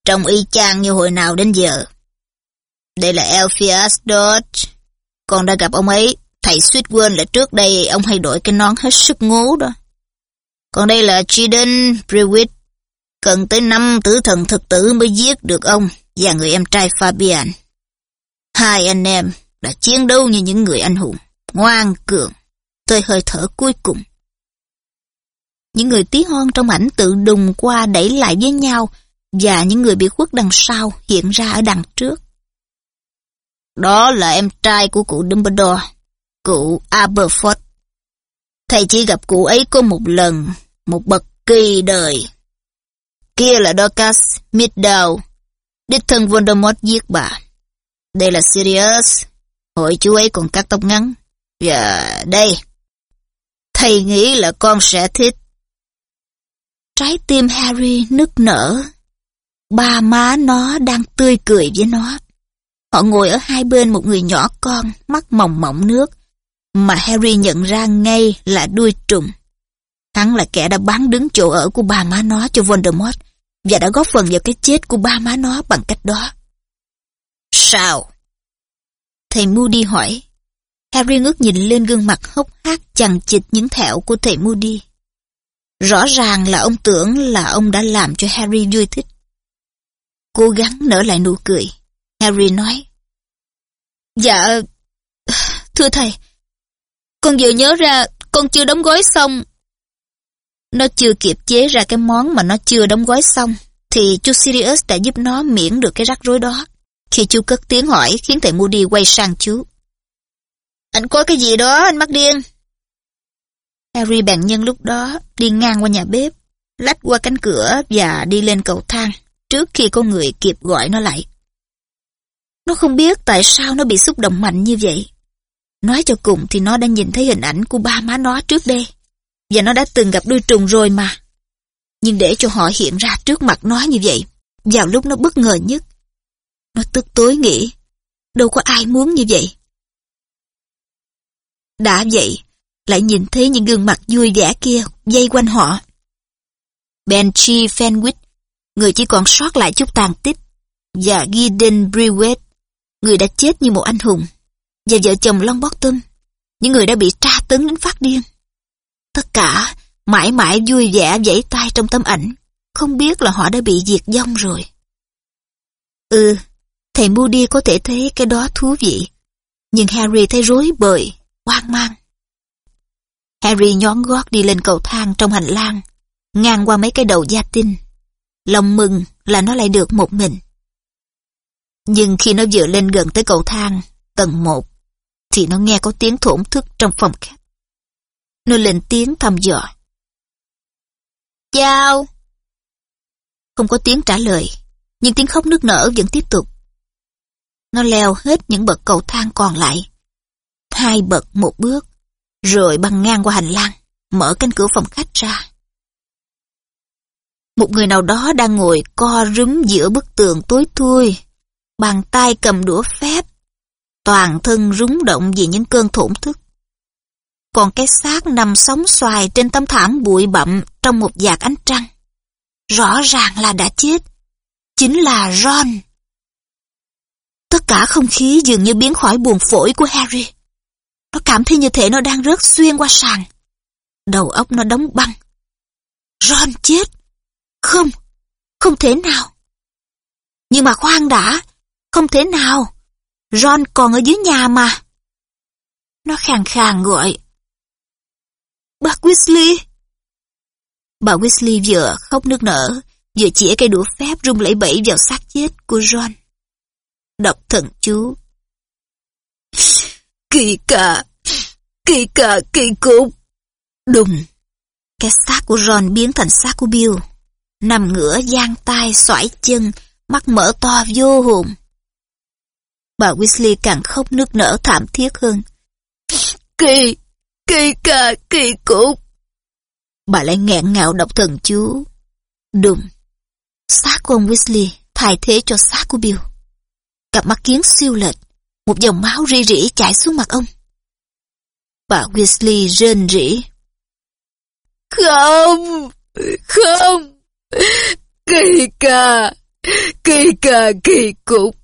trông y chang như hồi nào đến giờ. Đây là Elphias Dodge. Con đã gặp ông ấy, thầy suýt quên là trước đây ông hay đổi cái nón hết sức ngố đó. Còn đây là Jaden Prewitt. Cần tới năm tử thần thực tử mới giết được ông và người em trai Fabian. Hai anh em đã chiến đấu như những người anh hùng, ngoan cường, tới hơi thở cuối cùng. Những người tí hon trong ảnh tự đùng qua đẩy lại với nhau và những người bị khuất đằng sau hiện ra ở đằng trước. Đó là em trai của cụ Dumbledore, cụ Aberforth. Thầy chỉ gặp cụ ấy có một lần, một bậc kỳ đời. Kia là Dorcas Middow, đích thân Voldemort giết bà. Đây là Sirius, hội chú ấy còn cắt tóc ngắn. Và đây, thầy nghĩ là con sẽ thích. Trái tim Harry nức nở. Ba má nó đang tươi cười với nó. Họ ngồi ở hai bên một người nhỏ con, mắt mỏng mỏng nước, mà Harry nhận ra ngay là đuôi trùng. Hắn là kẻ đã bán đứng chỗ ở của ba má nó cho Voldemort và đã góp phần vào cái chết của ba má nó bằng cách đó. Sao? Thầy Moody hỏi. Harry ngước nhìn lên gương mặt hốc hác chằng chịt những thẹo của thầy Moody. Rõ ràng là ông tưởng là ông đã làm cho Harry vui thích. Cố gắng nở lại nụ cười. Harry nói. Dạ, thưa thầy, con vừa nhớ ra con chưa đóng gói xong. Nó chưa kịp chế ra cái món mà nó chưa đóng gói xong, thì chú Sirius đã giúp nó miễn được cái rắc rối đó. Khi chú cất tiếng hỏi khiến thầy Moody quay sang chú. Anh có cái gì đó anh mắc điên? Harry bèn nhân lúc đó đi ngang qua nhà bếp, lách qua cánh cửa và đi lên cầu thang trước khi có người kịp gọi nó lại. Nó không biết tại sao nó bị xúc động mạnh như vậy. Nói cho cùng thì nó đã nhìn thấy hình ảnh của ba má nó trước đây. Và nó đã từng gặp đuôi trùng rồi mà. Nhưng để cho họ hiện ra trước mặt nó như vậy, vào lúc nó bất ngờ nhất, nó tức tối nghĩ, đâu có ai muốn như vậy. Đã vậy, lại nhìn thấy những gương mặt vui vẻ kia dây quanh họ. Benji Fenwick, người chỉ còn sót lại chút tàn tích, và Gideon Brewett, người đã chết như một anh hùng, và vợ chồng Long Bottom, những người đã bị tra tấn đến phát điên. Tất cả mãi mãi vui vẻ vẫy tay trong tấm ảnh, không biết là họ đã bị diệt vong rồi. Ừ, thầy Moody có thể thấy cái đó thú vị, nhưng Harry thấy rối bời, hoang mang. Harry nhón gót đi lên cầu thang trong hành lang, ngang qua mấy cái đầu gia tinh. Lòng mừng là nó lại được một mình. Nhưng khi nó vừa lên gần tới cầu thang, tầng một thì nó nghe có tiếng thổn thức trong phòng khách. Nó lên tiếng thăm dò. Chào! Không có tiếng trả lời, nhưng tiếng khóc nức nở vẫn tiếp tục. Nó leo hết những bậc cầu thang còn lại. Hai bậc một bước, rồi băng ngang qua hành lang, mở cánh cửa phòng khách ra. Một người nào đó đang ngồi co rúm giữa bức tường tối thui, bàn tay cầm đũa phép, toàn thân rúng động vì những cơn thổn thức. Còn cái xác nằm sóng xoài trên tấm thảm bụi bặm trong một vạt ánh trăng. Rõ ràng là đã chết. Chính là Ron. Tất cả không khí dường như biến khỏi buồn phổi của Harry. Nó cảm thấy như thể nó đang rớt xuyên qua sàn. Đầu óc nó đóng băng. Ron chết. Không, không thể nào. Nhưng mà khoan đã, không thể nào. Ron còn ở dưới nhà mà. Nó khàn khàn gọi. Bà Weasley! Bà Weasley vừa khóc nước nở, vừa chĩa cây đũa phép rung lẩy bẩy vào xác chết của Ron. Đọc thần chú. Kỳ cả! Kỳ cả kỳ cục! Đùng! Cái xác của Ron biến thành xác của Bill. Nằm ngửa giang tay xoải chân, mắt mở to vô hồn. Bà Weasley càng khóc nước nở thảm thiết hơn. Kỳ, kỳ cả kỳ cục. Bà lại nghẹn ngào đọc thần chú. Đùng. Xác của ông Weasley thay thế cho xác của Bill. Cặp mắt kiến siêu lệch, một dòng máu ri rỉ chảy xuống mặt ông. Bà Weasley rên rỉ. Không, không, kỳ ca, kỳ ca kỳ cục.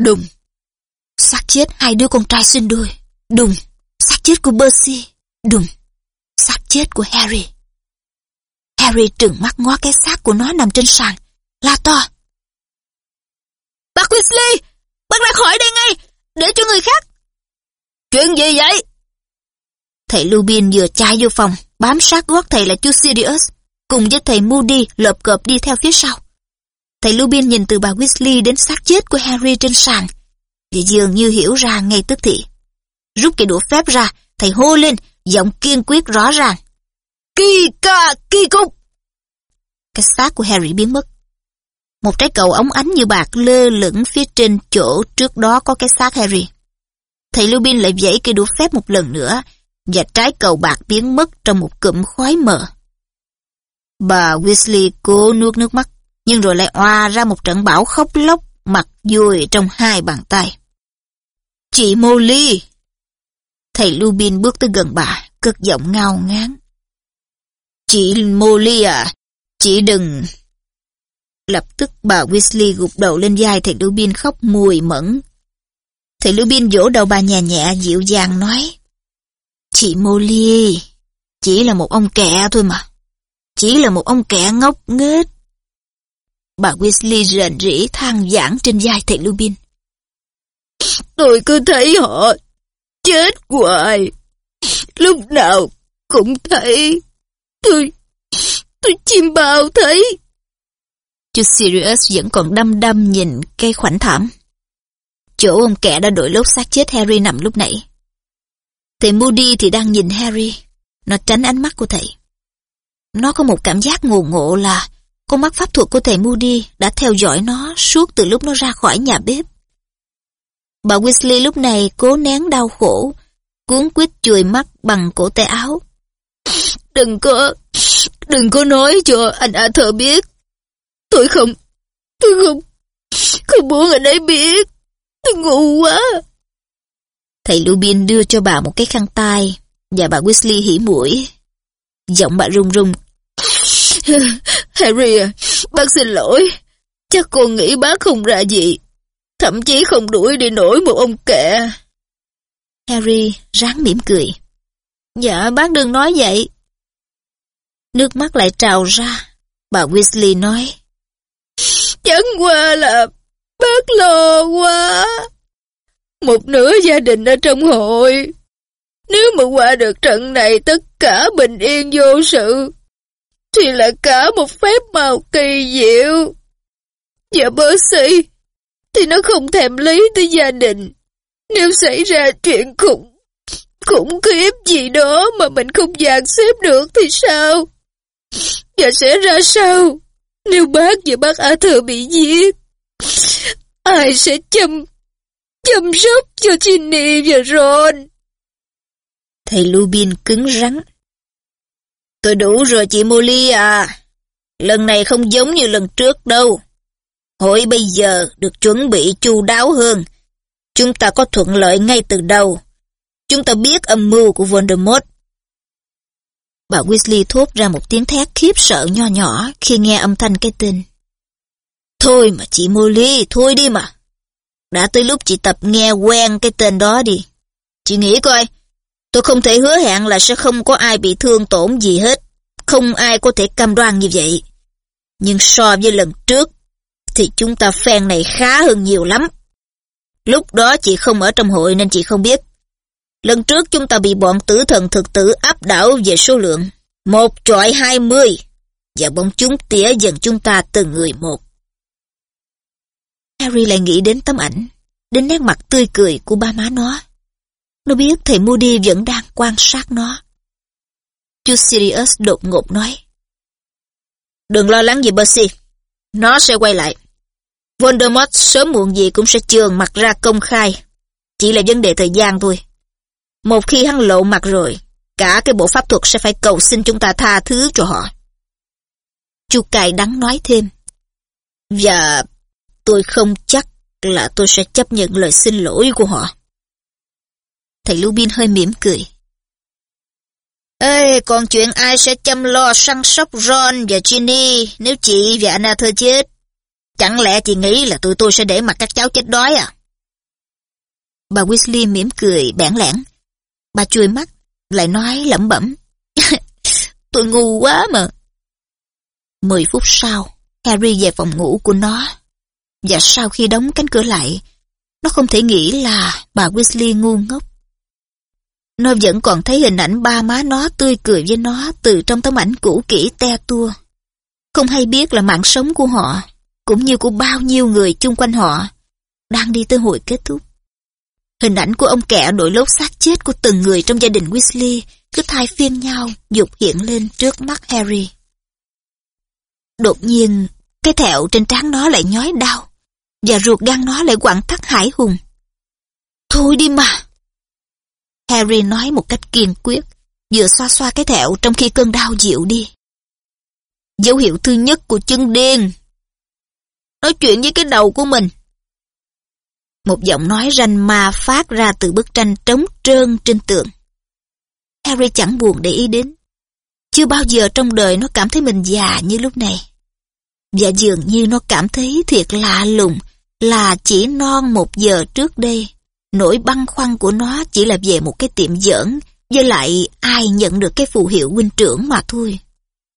Đùng. Xác chết hai đứa con trai sinh đôi. Đùng. Xác chết của Percy. Đùng. Xác chết của Harry. Harry trừng mắt ngó cái xác của nó nằm trên sàn. La to. Bác Weasley! Bác ra khỏi đây ngay! Để cho người khác! Chuyện gì vậy? Thầy Lupin vừa chạy vô phòng, bám sát gót thầy là chú Sirius, cùng với thầy Moody lợp cợp đi theo phía sau. Thầy Lupin nhìn từ bà Weasley đến xác chết của Harry trên sàn, và dường như hiểu ra ngay tức thì. Rút cây đũa phép ra, thầy hô lên, giọng kiên quyết rõ ràng. Kỳ ca kỳ cục! Cái xác của Harry biến mất. Một trái cầu ống ánh như bạc lơ lửng phía trên chỗ trước đó có cái xác Harry. Thầy Lupin lại vẫy cây đũa phép một lần nữa, và trái cầu bạc biến mất trong một cụm khói mờ. Bà Weasley cố nuốt nước mắt nhưng rồi lại oa ra một trận bão khóc lóc, mặt vui trong hai bàn tay. Chị Molly! Thầy Lubin bước tới gần bà, cất giọng ngao ngán. Chị Molly à, chị đừng... Lập tức bà Weasley gục đầu lên vai thầy Lubin khóc mùi mẫn. Thầy Lubin vỗ đầu bà nhẹ nhẹ dịu dàng nói. Chị Molly, chỉ là một ông kẹ thôi mà. Chỉ là một ông kẹ ngốc nghếch. Bà Weasley rền rỉ than giảng trên vai thầy Lupin. Tôi cứ thấy họ chết hoài. Lúc nào cũng thấy. Tôi, tôi chim bao thấy. Chú Sirius vẫn còn đăm đăm nhìn cây khoảnh thảm. Chỗ ông kẻ đã đổi lốt xác chết Harry nằm lúc nãy. Thầy Moody thì đang nhìn Harry. Nó tránh ánh mắt của thầy. Nó có một cảm giác ngộ ngộ là con mắt pháp thuật của thầy Moody đã theo dõi nó suốt từ lúc nó ra khỏi nhà bếp. Bà Weasley lúc này cố nén đau khổ, cuốn quýt chùi mắt bằng cổ tay áo. Đừng có, đừng có nói cho anh Arthur biết. Tôi không, tôi không, không muốn anh ấy biết. Tôi ngu quá. Thầy Lubin đưa cho bà một cái khăn tay và bà Weasley hỉ mũi. Giọng bà run run Harry à, bác xin lỗi. Chắc con nghĩ bác không ra gì. Thậm chí không đuổi đi nổi một ông kẹ. Harry ráng mỉm cười. Dạ, bác đừng nói vậy. Nước mắt lại trào ra. Bà Weasley nói. Chẳng qua là bác lo quá. Một nửa gia đình ở trong hội. Nếu mà qua được trận này tất cả bình yên vô sự thì là cả một phép màu kỳ diệu. Và Percy thì nó không thèm lý tới gia đình. Nếu xảy ra chuyện khủng, khủng khiếp gì đó mà mình không dàn xếp được thì sao? Và sẽ ra sao? Nếu bác và bác Arthur bị giết, ai sẽ chăm chăm sóc cho Ginny và Ron. Thầy Lubin cứng rắn. Tôi đủ rồi chị Molly à. Lần này không giống như lần trước đâu. Hội bây giờ được chuẩn bị chu đáo hơn. Chúng ta có thuận lợi ngay từ đầu. Chúng ta biết âm mưu của Voldemort. Bà Weasley thốt ra một tiếng thét khiếp sợ nho nhỏ khi nghe âm thanh cái tên. Thôi mà chị Molly, thôi đi mà. Đã tới lúc chị tập nghe quen cái tên đó đi. Chị nghĩ coi, tôi không thể hứa hẹn là sẽ không có ai bị thương tổn gì hết. Không ai có thể cam đoan như vậy. Nhưng so với lần trước, thì chúng ta phen này khá hơn nhiều lắm. Lúc đó chị không ở trong hội nên chị không biết. Lần trước chúng ta bị bọn tử thần thực tử áp đảo về số lượng. Một trọi hai mươi. Và bọn chúng tỉa dần chúng ta từng người một. Harry lại nghĩ đến tấm ảnh, đến nét mặt tươi cười của ba má nó. Nó biết thầy Moody vẫn đang quan sát nó. Chú Sirius đột ngột nói. Đừng lo lắng gì Percy. Nó sẽ quay lại. Voldemort sớm muộn gì cũng sẽ trường mặt ra công khai. Chỉ là vấn đề thời gian thôi. Một khi hắn lộ mặt rồi, cả cái bộ pháp thuật sẽ phải cầu xin chúng ta tha thứ cho họ. Chú cài đắng nói thêm. Và tôi không chắc là tôi sẽ chấp nhận lời xin lỗi của họ. Thầy Lubin hơi mỉm cười. Ê, còn chuyện ai sẽ chăm lo săn sóc Ron và Ginny nếu chị và Anna thơ chết? Chẳng lẽ chị nghĩ là tụi tôi sẽ để mặc các cháu chết đói à? Bà Weasley mỉm cười bẽn lẽn. Bà chui mắt, lại nói lẩm bẩm. tôi ngu quá mà. Mười phút sau, Harry về phòng ngủ của nó. Và sau khi đóng cánh cửa lại, nó không thể nghĩ là bà Weasley ngu ngốc. Nó vẫn còn thấy hình ảnh ba má nó tươi cười với nó từ trong tấm ảnh cũ kỹ te tua. Không hay biết là mạng sống của họ, cũng như của bao nhiêu người chung quanh họ, đang đi tới hồi kết thúc. Hình ảnh của ông kẻ đội lốt xác chết của từng người trong gia đình Weasley cứ thay phiên nhau dục hiện lên trước mắt Harry. Đột nhiên, cái thẹo trên trán nó lại nhói đau, và ruột gan nó lại quặn thắt hải hùng. Thôi đi mà! Harry nói một cách kiên quyết, vừa xoa xoa cái thẹo trong khi cơn đau dịu đi. Dấu hiệu thứ nhất của chân điên. Nói chuyện với cái đầu của mình. Một giọng nói ranh ma phát ra từ bức tranh trống trơn trên tường. Harry chẳng buồn để ý đến. Chưa bao giờ trong đời nó cảm thấy mình già như lúc này. Và dường như nó cảm thấy thiệt lạ lùng là chỉ non một giờ trước đây Nỗi băn khoăn của nó chỉ là về một cái tiệm giỡn, với lại ai nhận được cái phù hiệu huynh trưởng mà thôi.